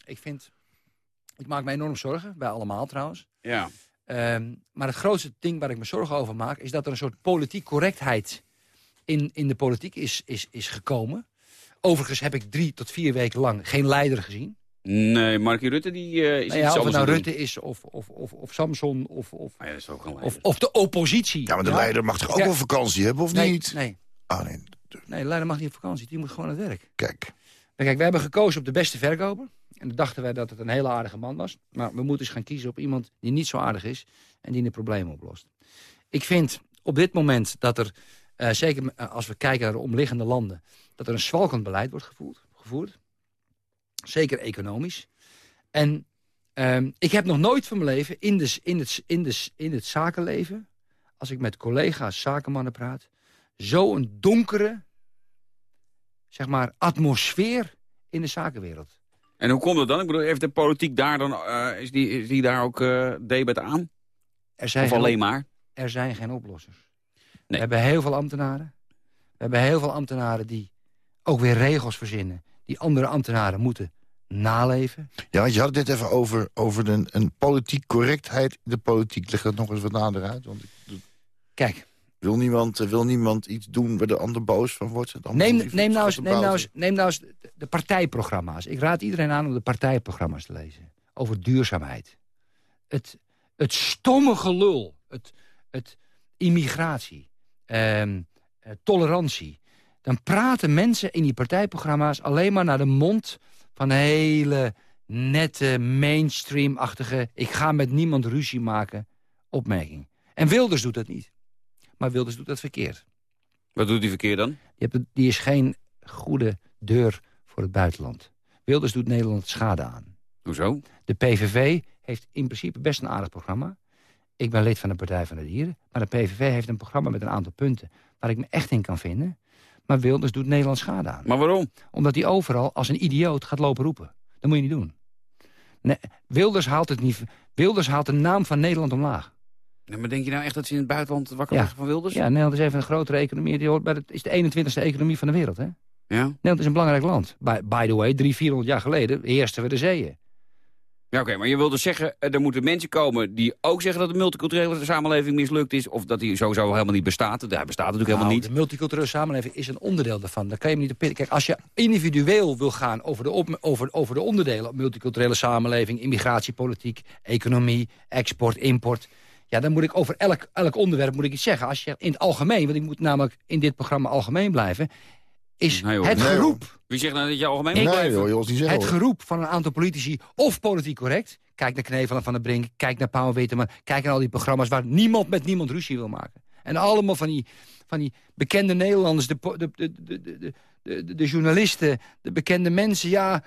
ik vind, ik maak me enorm zorgen, bij allemaal trouwens. Ja. Ehm, maar het grootste ding waar ik me zorgen over maak... is dat er een soort politiek correctheid in, in de politiek is, is, is gekomen. Overigens heb ik drie tot vier weken lang geen leider gezien. Nee, Markie Rutte die, eh, is Nou iets ja, of het nou Rutte is, of, of, of, of Samson, of, of, doen. Ja, dat is ook een of, de oppositie. ja, maar de leider mag toch ook wel vakantie hebben, of nee, niet? Nee, Ah, nee. Nee, de leider mag niet op vakantie. Die moet gewoon aan het werk. Kijk. Maar Kijk, we hebben gekozen op de beste verkoper. En dan dachten wij dat het een hele aardige man was. Maar we moeten eens gaan kiezen op iemand die niet zo aardig is... en die de problemen oplost. Ik vind op dit moment dat er, eh, zeker eh, als we kijken naar de omliggende landen... dat er een zwalkend beleid wordt gevoerd. gevoerd. Zeker economisch. En ehm, ik heb nog nooit van mijn leven in, de, in, het, in, de, in het zakenleven... als ik met collega's, zakenmannen praat... zo'n donkere zeg maar, atmosfeer in de zakenwereld. En hoe komt dat dan? Ik bedoel, heeft de politiek daar dan, eh, is, die, is die daar ook eh debet aan? Er zijn Of geen alleen maar? Er zijn geen oplossers. We hebben heel veel ambtenaren. We hebben heel veel ambtenaren die ook weer regels verzinnen... die andere ambtenaren moeten naleven. Ja, want je had het net even over, over een, een politiek correctheid in de politiek. Leg dat nog eens wat nader uit. Want ik, Kijk, wil, niemand, eh, wil niemand iets doen waar de ander boos van wordt? Neem, moet hij neem, nou eens, neem, nou eens, neem nou eens de- de partijprogramma's. Ik raad iedereen aan om de partijprogramma's te lezen. Over duurzaamheid. Het, het stomme gelul. Het, het immigratie. ehm, eh, tolerantie. Dan praten mensen in die partijprogramma's alleen maar naar de mond... van hele nette, mainstream-achtige... ik ga met niemand ruzie maken opmerking. En Wilders doet dat niet. Maar Wilders doet dat verkeerd. Wat doet die verkeer dan? Je hebt die is geen goede deur voor het buitenland. Wilders doet Nederland schade aan. Hoezo? De PVV heeft in principe best een aardig programma. Ik ben lid van de Partij van de Dieren. Maar de PVV heeft een programma met een aantal punten... waar ik me echt in kan vinden. Maar Wilders doet Nederland schade aan. Maar waarom? Omdat hij overal als een idioot gaat lopen roepen. Dat moet je niet doen. Nee, Wilders, haalt het niet, Wilders haalt de naam van Nederland omlaag. Maar denk je nou echt dat ze in het buitenland wakker Ja. van Wilders? Ja, Nederland is even een grotere economie. Die hoort bij het is de 21ste economie van de wereld. Hè? Ja? Nederland is een belangrijk land. By, by the way, drie, 400 jaar geleden heersten we de zeeën. Ja, oké, maar je wil dus zeggen, eh, er moeten mensen komen die ook zeggen dat de multiculturele samenleving mislukt is, of dat die sowieso helemaal niet bestaat. Daar bestaat natuurlijk helemaal Nou, niet. De multiculturele samenleving is een onderdeel daarvan. Daar kan je niet op. Kijk, als je individueel wil gaan over de, op, over, over de onderdelen... multiculturele samenleving, immigratiepolitiek, economie, export, import... ja, dan moet ik over elk, elk onderwerp moet ik iets zeggen. Als je in het algemeen, want ik moet namelijk in dit programma algemeen blijven... is Nee, het Nee, geroep... Wie zegt nou dat je algemeen moet Nee, blijven? joh, je ons niet zeggen. Het hoor. geroep van een aantal politici, of politiek correct... kijk naar Knevelen van der Brink, kijk naar Pauw en Witteman... kijk naar al die programma's waar niemand met niemand ruzie wil maken. En allemaal van die, van die bekende Nederlanders, de, de, de, de, de, de, de journalisten... de bekende mensen, ja,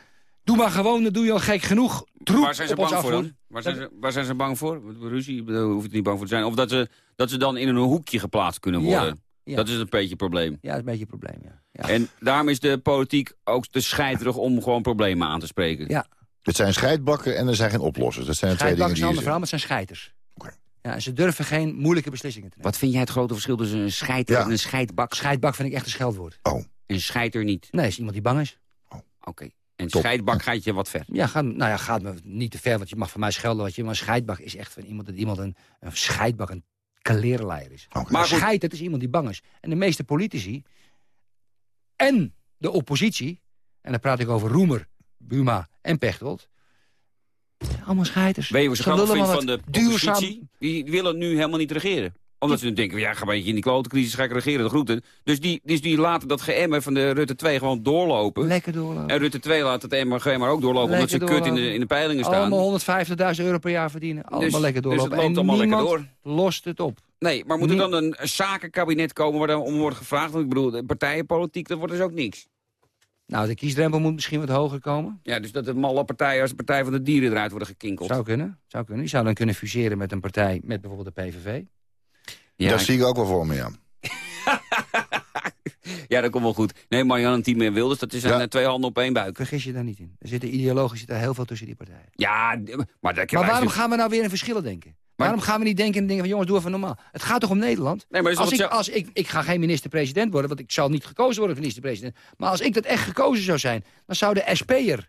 doe maar gewoon, dan doe je al gek genoeg. Troep Waar zijn ze bang voor dan? Waar zijn, ze, waar zijn ze bang voor? Ruzie, daar hoeft het niet bang voor te zijn. Of dat ze, dat ze dan in een hoekje geplaatst kunnen worden. Ja, Ja. Dat is een beetje het probleem. Ja, dat is een beetje een probleem, ja. ja. En daarom is de politiek ook te scheiterig om gewoon problemen aan te spreken. Ja. Het zijn scheidbakken en er zijn geen oplossers. Dat zijn de twee dingen Scheidbakken die zijn een verhaal, maar het zijn scheiters. Ja, en ze durven geen moeilijke beslissingen te nemen. Wat vind jij het grote verschil tussen een scheiter Ja. en een scheidbak? Scheidbak vind ik echt een scheldwoord. Oh, Een scheiter niet. Nee, is iemand die bang is. Oké. En Top. scheidbak gaat je wat ver. Ja, gaat, nou ja, gaat me niet te ver, want je mag van mij schelden wat je... Maar een scheidbak is echt van iemand dat iemand een, een scheidbak, een kalerenleier is. Maar goed. scheid, dat is iemand die bang is. En de meeste politici en de oppositie... en dan praat ik over Roemer, Buma en Pechtold... allemaal scheiters. Weet je maar van de oppositie? Die willen nu helemaal niet regeren. Omdat ze denken, ja, ga maar in die klote crisis, ga ik regeren, de groeten. Dus die, dus die laten dat geëmmer van de Rutte 2 gewoon doorlopen. Lekker doorlopen. En Rutte 2 laat het geëmmer ook doorlopen, omdat ze Lekker kut in de, doorlopen. in de peilingen staan. Allemaal 150.000 euro per jaar verdienen. Allemaal Dus- lekker dus het doorlopen. loopt en allemaal lekker niemand lost het op. Nee, maar moet er dan een zakenkabinet komen waar dan om wordt gevraagd? Want ik bedoel, partijenpolitiek, dat wordt dus ook niks. Nou, de kiesdrempel moet misschien wat hoger komen. Ja, dus dat de malle partijen als de Partij van de Dieren eruit worden gekinkeld. Zou kunnen. Zou kunnen. Je zou dan kunnen fuseren met een partij, met bijvoorbeeld de PVV. Ja, dat zie ik ook wel voor me, ja. [LAUGHS] ja, dat komt wel goed. Nee, Marianne Team en Wilders, dat zijn Ja. eh, twee handen op één buik. Vergis je daar niet in. Er zitten ideologisch zit er heel veel tussen die partijen. Ja, maar, dat Maar waarom gaan we nou weer in verschillen denken? Waarom gaan we niet denken in dingen van jongens, doe even normaal. Het gaat toch om Nederland? Nee, maar is als ik, als ik, ik ga geen minister-president worden, want ik zal niet gekozen worden als minister-president. Maar als ik dat echt gekozen zou zijn, dan zou de SP'er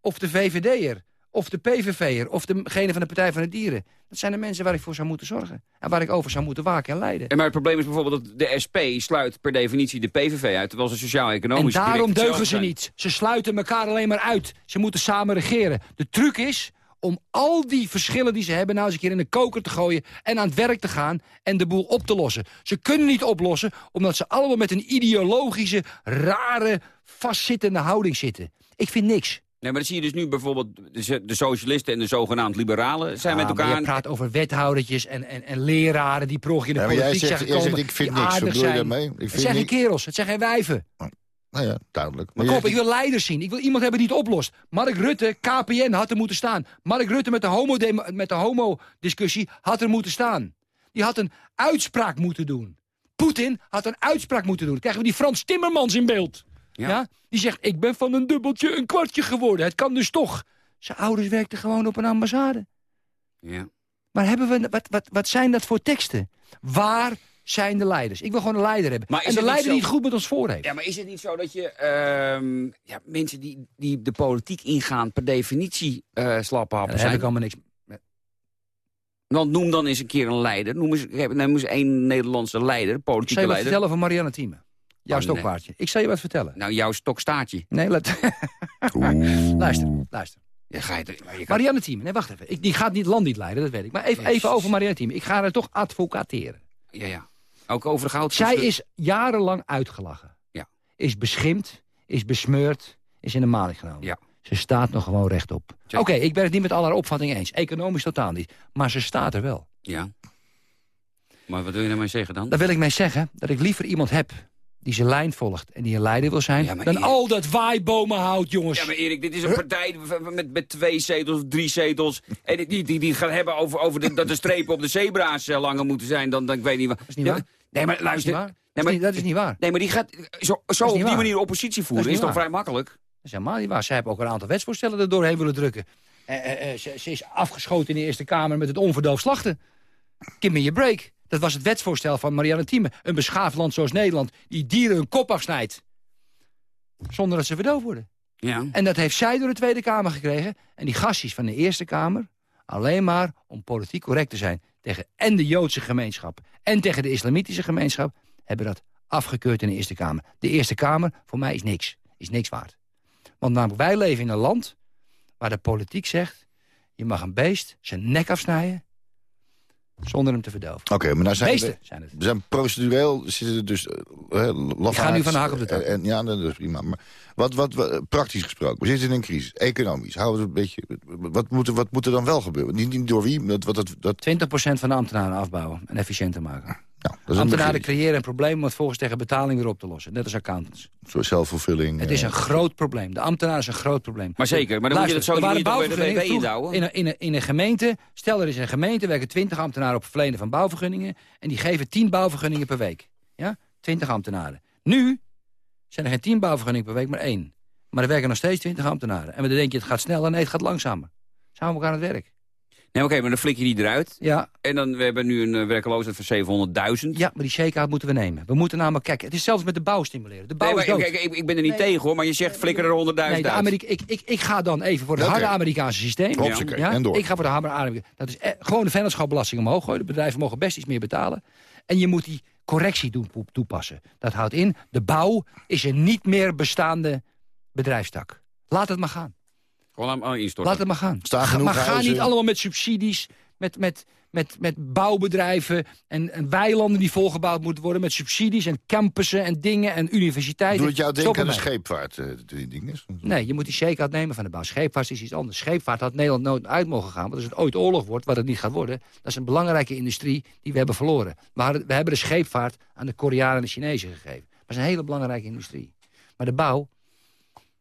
of de VVD'er of de PVV'er of degene van de Partij van de Dieren... dat zijn de mensen waar ik voor zou moeten zorgen. En waar ik over zou moeten waken en leiden. En maar het probleem is bijvoorbeeld dat de SP sluit per definitie de PVV uit, terwijl ze En sociaal-economisch daarom direct deugen ze niet. Ze sluiten elkaar alleen maar uit. Ze moeten samen regeren. De truc is om al die verschillen die ze hebben... nou eens een keer in de koker te gooien en aan het werk te gaan... en de boel op te lossen. Ze kunnen niet oplossen omdat ze allemaal met een ideologische, rare, vastzittende houding zitten. Ik vind niks. Nee, maar dan zie je dus nu bijvoorbeeld de, socialisten en de zogenaamd liberalen zijn Ja, met maar elkaar... Je praat over wethoudertjes en, en, en leraren die prog in de Ja, maar jij politiek zegt- zijn jij gekomen. zegt, ik vind die niks. Wat aardig bedoel je zijn. daarmee? Ik Het vind zijn geen kerels, het zijn geen wijven. Nou ja, duidelijk. Maar kop, ik wil leiders zien. Ik wil iemand hebben die het oplost. Mark Rutte, KPN, had er moeten staan. Mark Rutte met de homo- met de homo-discussie had er moeten staan. Die had een uitspraak moeten doen. Poetin had een uitspraak moeten doen. Dan krijgen we die Frans Timmermans in beeld. Ja. Die zegt, ik ben van een dubbeltje een kwartje geworden. Het kan dus toch. Zijn ouders werkten gewoon op een ambassade. Ja. Maar hebben we, wat, wat, wat zijn dat voor teksten? Waar zijn de leiders? Ik wil gewoon een leider hebben. Maar en de leider zo- die het goed met ons voor heeft. Ja, maar is het niet zo dat je ehm, ja, mensen die, die de politiek ingaan per definitie eh slaphappen Daar zijn? heb ik allemaal niks Want noem dan eens een keer een leider. Noem eens, noem eens één Nederlandse leider, Ik politieke zal je wat leider. vertellen van Marianne Thieme. Jouw Oh, stokpaardje. Ik zal je wat vertellen. Nou, jouw stokstaartje. Nee, let... [LAUGHS] luister, luister. Ja, ga je, er- maar je kan- Marianne Thieme, nee, wacht even. Ik, die gaat niet land niet leiden, dat weet ik. Maar even, even over Marianne Thieme. Ik ga haar toch advocateren. Ja, ja. Ook over de goud. Zij is jarenlang uitgelachen. Ja. Is beschimpt, is besmeurd, is in de maling genomen. Ja. Ze staat nog gewoon rechtop. Oké, ik ben het niet met al haar opvattingen eens. Economisch totaal niet. Maar ze staat er wel. Ja. Maar wat wil je daarmee zeggen dan? Daar wil ik mee zeggen dat ik liever iemand heb die zijn lijn volgt en die een leider wil zijn... Ja, dan Erik- al dat waaibomen houdt, jongens. Ja, maar Erik, dit is een partij met, met twee zetels of drie zetels. En die, die, die, die gaan hebben over, over de, dat de strepen op de zebra's eh, langer moeten zijn dan, dan ik weet niet wat. Dat is niet waar. Nee, maar Dat is niet luister. waar. Nee, Dat is maar, niet- dat is niet waar. nee, maar die gaat zo, zo op die waar. manier oppositie voeren. Dat Is, is toch vrij makkelijk? Dat is helemaal niet waar. Zij hebben ook een aantal wetsvoorstellen er doorheen willen drukken. Eh, eh, ze, ze is afgeschoten in de Eerste Kamer met het onverdoofd slachten. Give me a break. Dat was het wetsvoorstel van Marianne Thieme. Een beschaafd land zoals Nederland die dieren hun kop afsnijdt. Zonder dat ze verdoofd worden. Ja. En dat heeft zij door de Tweede Kamer gekregen. En die gastjes van de Eerste Kamer, alleen maar om politiek correct te zijn... tegen en de Joodse gemeenschap en tegen de islamitische gemeenschap... hebben dat afgekeurd in de Eerste Kamer. De Eerste Kamer, voor mij, is niks. Is niks waard. Want namelijk, wij leven in een land waar de politiek zegt... je mag een beest zijn nek afsnijden zonder hem te verdoven. Oké, maar nou zijn Beesten we, zijn het. we zijn procedureel zitten er dus uh, Ik ga nu van de hak op de tak. En, en- ja, dat is prima. Maar wat, wat, wat- praktisch gesproken, we zitten in een crisis, economisch. Houden we een beetje, wat, moet er, wat moet er dan wel gebeuren? Niet, niet door wie? Dat, wat, dat, dat, 20% van de ambtenaren afbouwen en efficiënter maken. Nou, dat is een Ambtenaren creëren een probleem om het volgens tegen betaling weer op te lossen. Net als accountants. Soort zelfvervulling. Het is eh, een groot probleem. De ambtenaar is een groot probleem. Maar zeker, maar dan moet je dat zo toch bij de vroeger inhouden? in een, in, een, in een gemeente, stel er is een gemeente, werken 20 ambtenaren op het verlenen van bouwvergunningen. En die geven 10 bouwvergunningen per week. Ja? 20 ambtenaren. Nu zijn er geen 10 bouwvergunningen per week, maar één. Maar er werken nog steeds 20 ambtenaren. En dan denk je, het gaat sneller. Nee, het gaat langzamer. We elkaar aan het werk. Nee, oké, maar dan flik je die eruit. Ja. En dan, we hebben nu een eh, werkeloosheid van 700.000. Ja, maar die shakeout moeten we nemen. We moeten namelijk, kijk, het is zelfs met de bouw stimuleren. De bouw Nee, is dood. ik, ik, ik ben er niet tegen hoor, maar je zegt flikker er 100.000 Nee, de uit. Amerika ik, ik, ik ga dan even voor het harde Amerikaanse systeem. Hopsakee, en door. Ik ga voor de harde Amerikaanse Dat is eh, gewoon de vennootschapbelasting omhoog gooien. De bedrijven mogen best iets meer betalen. En je moet die correctie doen, toe- toepassen. Dat houdt in, de bouw is een niet meer bestaande bedrijfstak. Laat het maar gaan. Gewoon aan, aan instorten. Laat het maar gaan. Staan Ga- genoeg maar ga niet allemaal met subsidies, met, met, met, met bouwbedrijven en, en weilanden die volgebouwd moeten worden... met subsidies en campussen en dingen en universiteiten. Doe het jou denken aan de scheepvaart, eh, die ding is. Nee, je moet die shakeout nemen van de bouw. Scheepvaart is iets anders. Scheepvaart had Nederland nooit uit mogen gaan. Want als het ooit oorlog wordt, wat het niet gaat worden... dat is een belangrijke industrie die we hebben verloren. We, hadden- we hebben de scheepvaart aan de Koreanen en de Chinezen gegeven. Dat is een hele belangrijke industrie. Maar de bouw...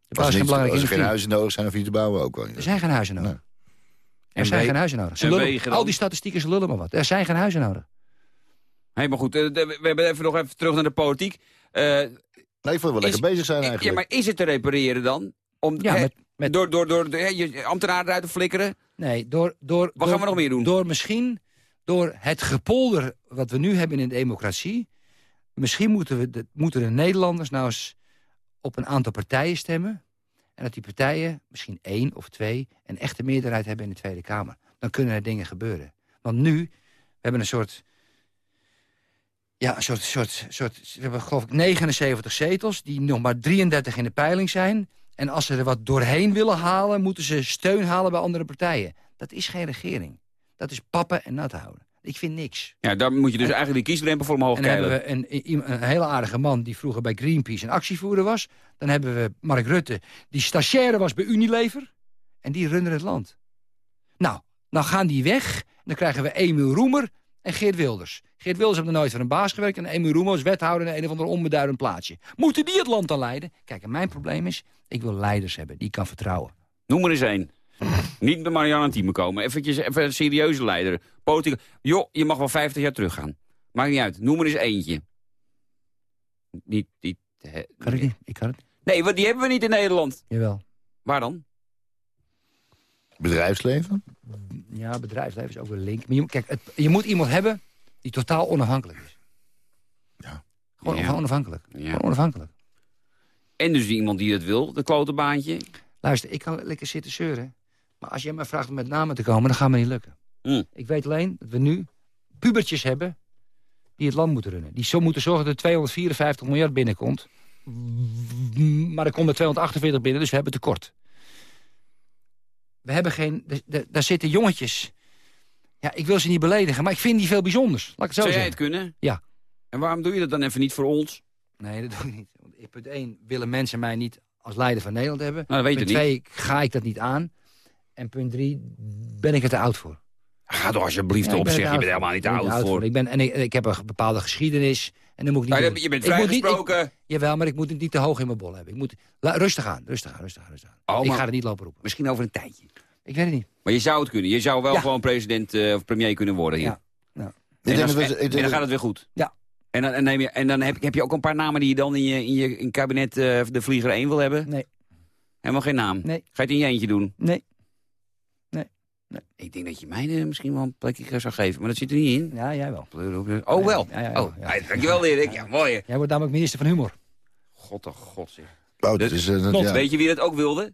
Als, is geen niet, belangrijke als er geen huizen nodig zijn, hoef je te bouwen ook wel. Er zijn geen huizen nodig. Nee. Er zijn geen huizen nodig. Ze lullen- al die statistieken, ze lullen maar wat. Er zijn geen huizen nodig. Hé, maar goed, eh, we hebben even nog even terug naar de politiek. Eh, Nee, ik vond het wel lekker bezig zijn ja, eigenlijk. maar is het te repareren dan? Om, Ja, hè, met- met- Door, door, door de, hè, je ambtenaren eruit te flikkeren? Nee, door... door Wat door, gaan we nog meer doen? Door misschien, door het gepolder wat we nu hebben in de democratie... misschien moeten, we de, moeten de Nederlanders nou eens op een aantal partijen stemmen... en dat die partijen, misschien één of twee... een echte meerderheid hebben in de Tweede Kamer. Dan kunnen er dingen gebeuren. Want nu, we hebben een soort... Ja, een soort, soort, soort... We hebben geloof ik 79 zetels... die nog maar 33 in de peiling zijn... En als ze er wat doorheen willen halen, moeten ze steun halen bij andere partijen. Dat is geen regering. Dat is pappen en nat houden. Ik vind niks. Ja, daar moet je dus eigenlijk die kiesdrempel voor omhoog En dan hebben we een, een, hele aardige man die vroeger bij Greenpeace een actievoerder was. Dan hebben we Mark Rutte, die stagiaire was bij Unilever. En die runnen het land. Nou, dan gaan die weg. Dan krijgen we Emiel Roemer en Geert Wilders. Geert Wilders heeft nog nooit voor een baas gewerkt... en Emiel Roemer is wethouder in een of ander onbeduidend plaatsje. Moeten die het land dan leiden? Kijk, en mijn probleem is, ik wil leiders hebben die ik kan vertrouwen. Noem er eens één. Niet met Marianne en Thieme komen. Eventjes, even een serieuze leider. Politiek. Joh, je mag wel 50 jaar teruggaan. Maakt niet uit. Noem er eens eentje. Niet, niet, Kan ik niet? Ik kan het. Nee, want die hebben we niet in Nederland. Jawel. Waar dan? Bedrijfsleven? Ja, bedrijfsleven is ook weer link. Maar je, kijk, het, je moet iemand hebben die totaal onafhankelijk is. Ja. Gewoon, Ja. gewoon onafhankelijk. Ja. Gewoon onafhankelijk. En dus iemand die dat wil, de klote baantje. Luister, ik kan lekker zitten zeuren. Maar als jij mij vraagt om met namen te komen, dan gaat me niet lukken. Hm. Ik weet alleen dat we nu pubertjes hebben die het land moeten runnen. Die zo moeten zorgen dat er 254 miljard binnenkomt. Maar er komt er 248 binnen, dus we hebben tekort. We hebben geen... Daar zitten jongetjes... Ja, ik wil ze niet beledigen, maar ik vind die veel bijzonders. Laat ik het zo Zou jij het kunnen? Ja. En waarom doe je dat dan even niet voor ons? Nee, dat doe ik niet. Want punt 1 willen mensen mij niet als leider van Nederland hebben. Nou, dat weet punt je 2 ga ik dat niet aan. En punt 3 ben ik er te oud voor. Ga toch alsjeblieft Ja, ik op, er Je bent helemaal niet te oud voor. Ik, ben, en ik, ik heb een bepaalde geschiedenis. En dan moet ik niet Maar je bent Ik moet niet- ik- vrijgesproken. Jawel, maar ik moet het niet te hoog in mijn bol hebben. Ik moet, la- rustig aan, rustig aan, rustig aan. Rustig aan. Oh, ik ga er niet lopen roepen. Misschien over een tijdje. Ik weet het niet. Maar je zou het kunnen. Je zou wel Ja. gewoon president eh, of premier kunnen worden hier. Ja. Ja. En, dan, en- en gaat het weer goed. Ja. En dan, en neem je, en dan heb, heb je ook een paar namen die je dan in je, in je in kabinet eh, de Vlieger 1 wil hebben? Nee. Helemaal geen naam? Nee. Ga je het in je eentje doen? Nee. Ik denk dat je mij eh, misschien wel een plekje zou geven, maar dat zit er niet in. Ja, jij wel. Oh, wel. Ja, ja, ja, oh, dankjewel Erik. Ja, mooi. Jij wordt namelijk minister van Humor. God, oh god zeg. Oh, Dus- is, eh. Weet je wie dat ook wilde?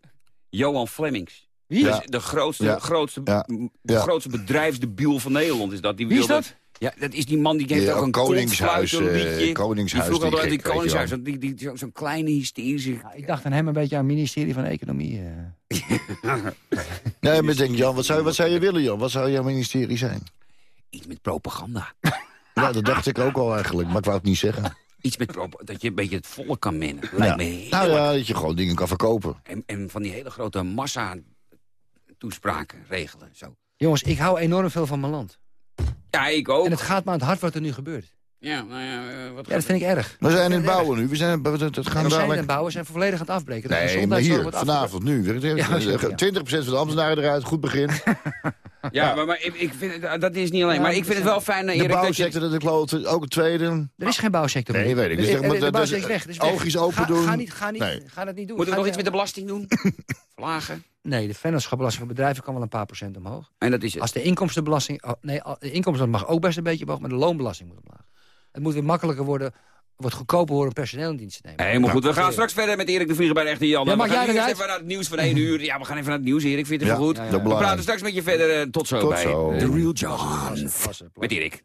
Johan Flemings. Wie? Is de grootste, Ja. grootste, grootste bedrijfsdebiel van Nederland is dat. Die Wie is wilde- dat? Ja, dat is die man die heeft Ja, ook een Koningshuis, koningshuis, eh, liedje. Koningshuis, die vroeg die die Koningshuis. Die, die, zo- Zo'n kleine hysterische... Ja, ik dacht aan hem een beetje aan het ministerie van Economie. eh. [LAUGHS] Nee, maar denk, Jan, wat zou, wat zou je willen, Jan? Wat zou jouw ministerie zijn? Iets met propaganda. [LAUGHS] Ja, dat dacht ik ook al eigenlijk, maar ik wou het niet zeggen. Iets met dat je een beetje het volk kan mennen. Lijkt Ja. me heel Nou ja, dat je gewoon dingen kan verkopen. En, en van die hele grote massa toespraken regelen. Zo. Jongens, ik hou enorm veel van mijn land. Ja, ik ook. En het gaat me aan het hart wat er nu gebeurt. Ja, nou ja, eh, wat Ja, dat vind ik erg. We zijn in het bouwen nu. We zijn, dat erg. gaan we zijn dadelijk... en bouwen zijn volledig aan het afbreken. Nee, maar hier, vanavond, nu. Ja, sorry, ja. 20% van de ambtenaren eruit, goed begin. [LAUGHS] Ja, maar, maar ik, ik vind het, dat is niet alleen. maar ik vind het wel fijn, eh, De Erik, dat je... bouwsector, de kloten, ook het tweede. Er is geen bouwsector meer. Nee, weet ik. Dus De, zeg maar, de, bouwsector is weg. Dus oogjes open ga, doen. Ga, niet, ga, niet, Nee. ga dat niet doen. Moet er Ga nog iets met de belasting doen? [LAUGHS] Verlagen? Nee, de vennootschapbelasting voor bedrijven kan wel een paar procent omhoog. En dat is het. Als de inkomstenbelasting... oh, nee, de inkomsten mag ook best een beetje omhoog, maar de loonbelasting moet omlaag. Het moet weer makkelijker worden, wordt goedkoper worden om personeel in dienst te nemen. Helemaal goed. We gaan straks verder met Erik de Vlieger bij de Echte Jan. Ja, we mag gaan jij eerst eruit? even naar het nieuws van 1 uur. Ja, we gaan even naar het nieuws, Erik. Vind je het Ja, goed? we praten straks met je verder. eh, tot zo Tot bij zo. The Real John. Met Erik.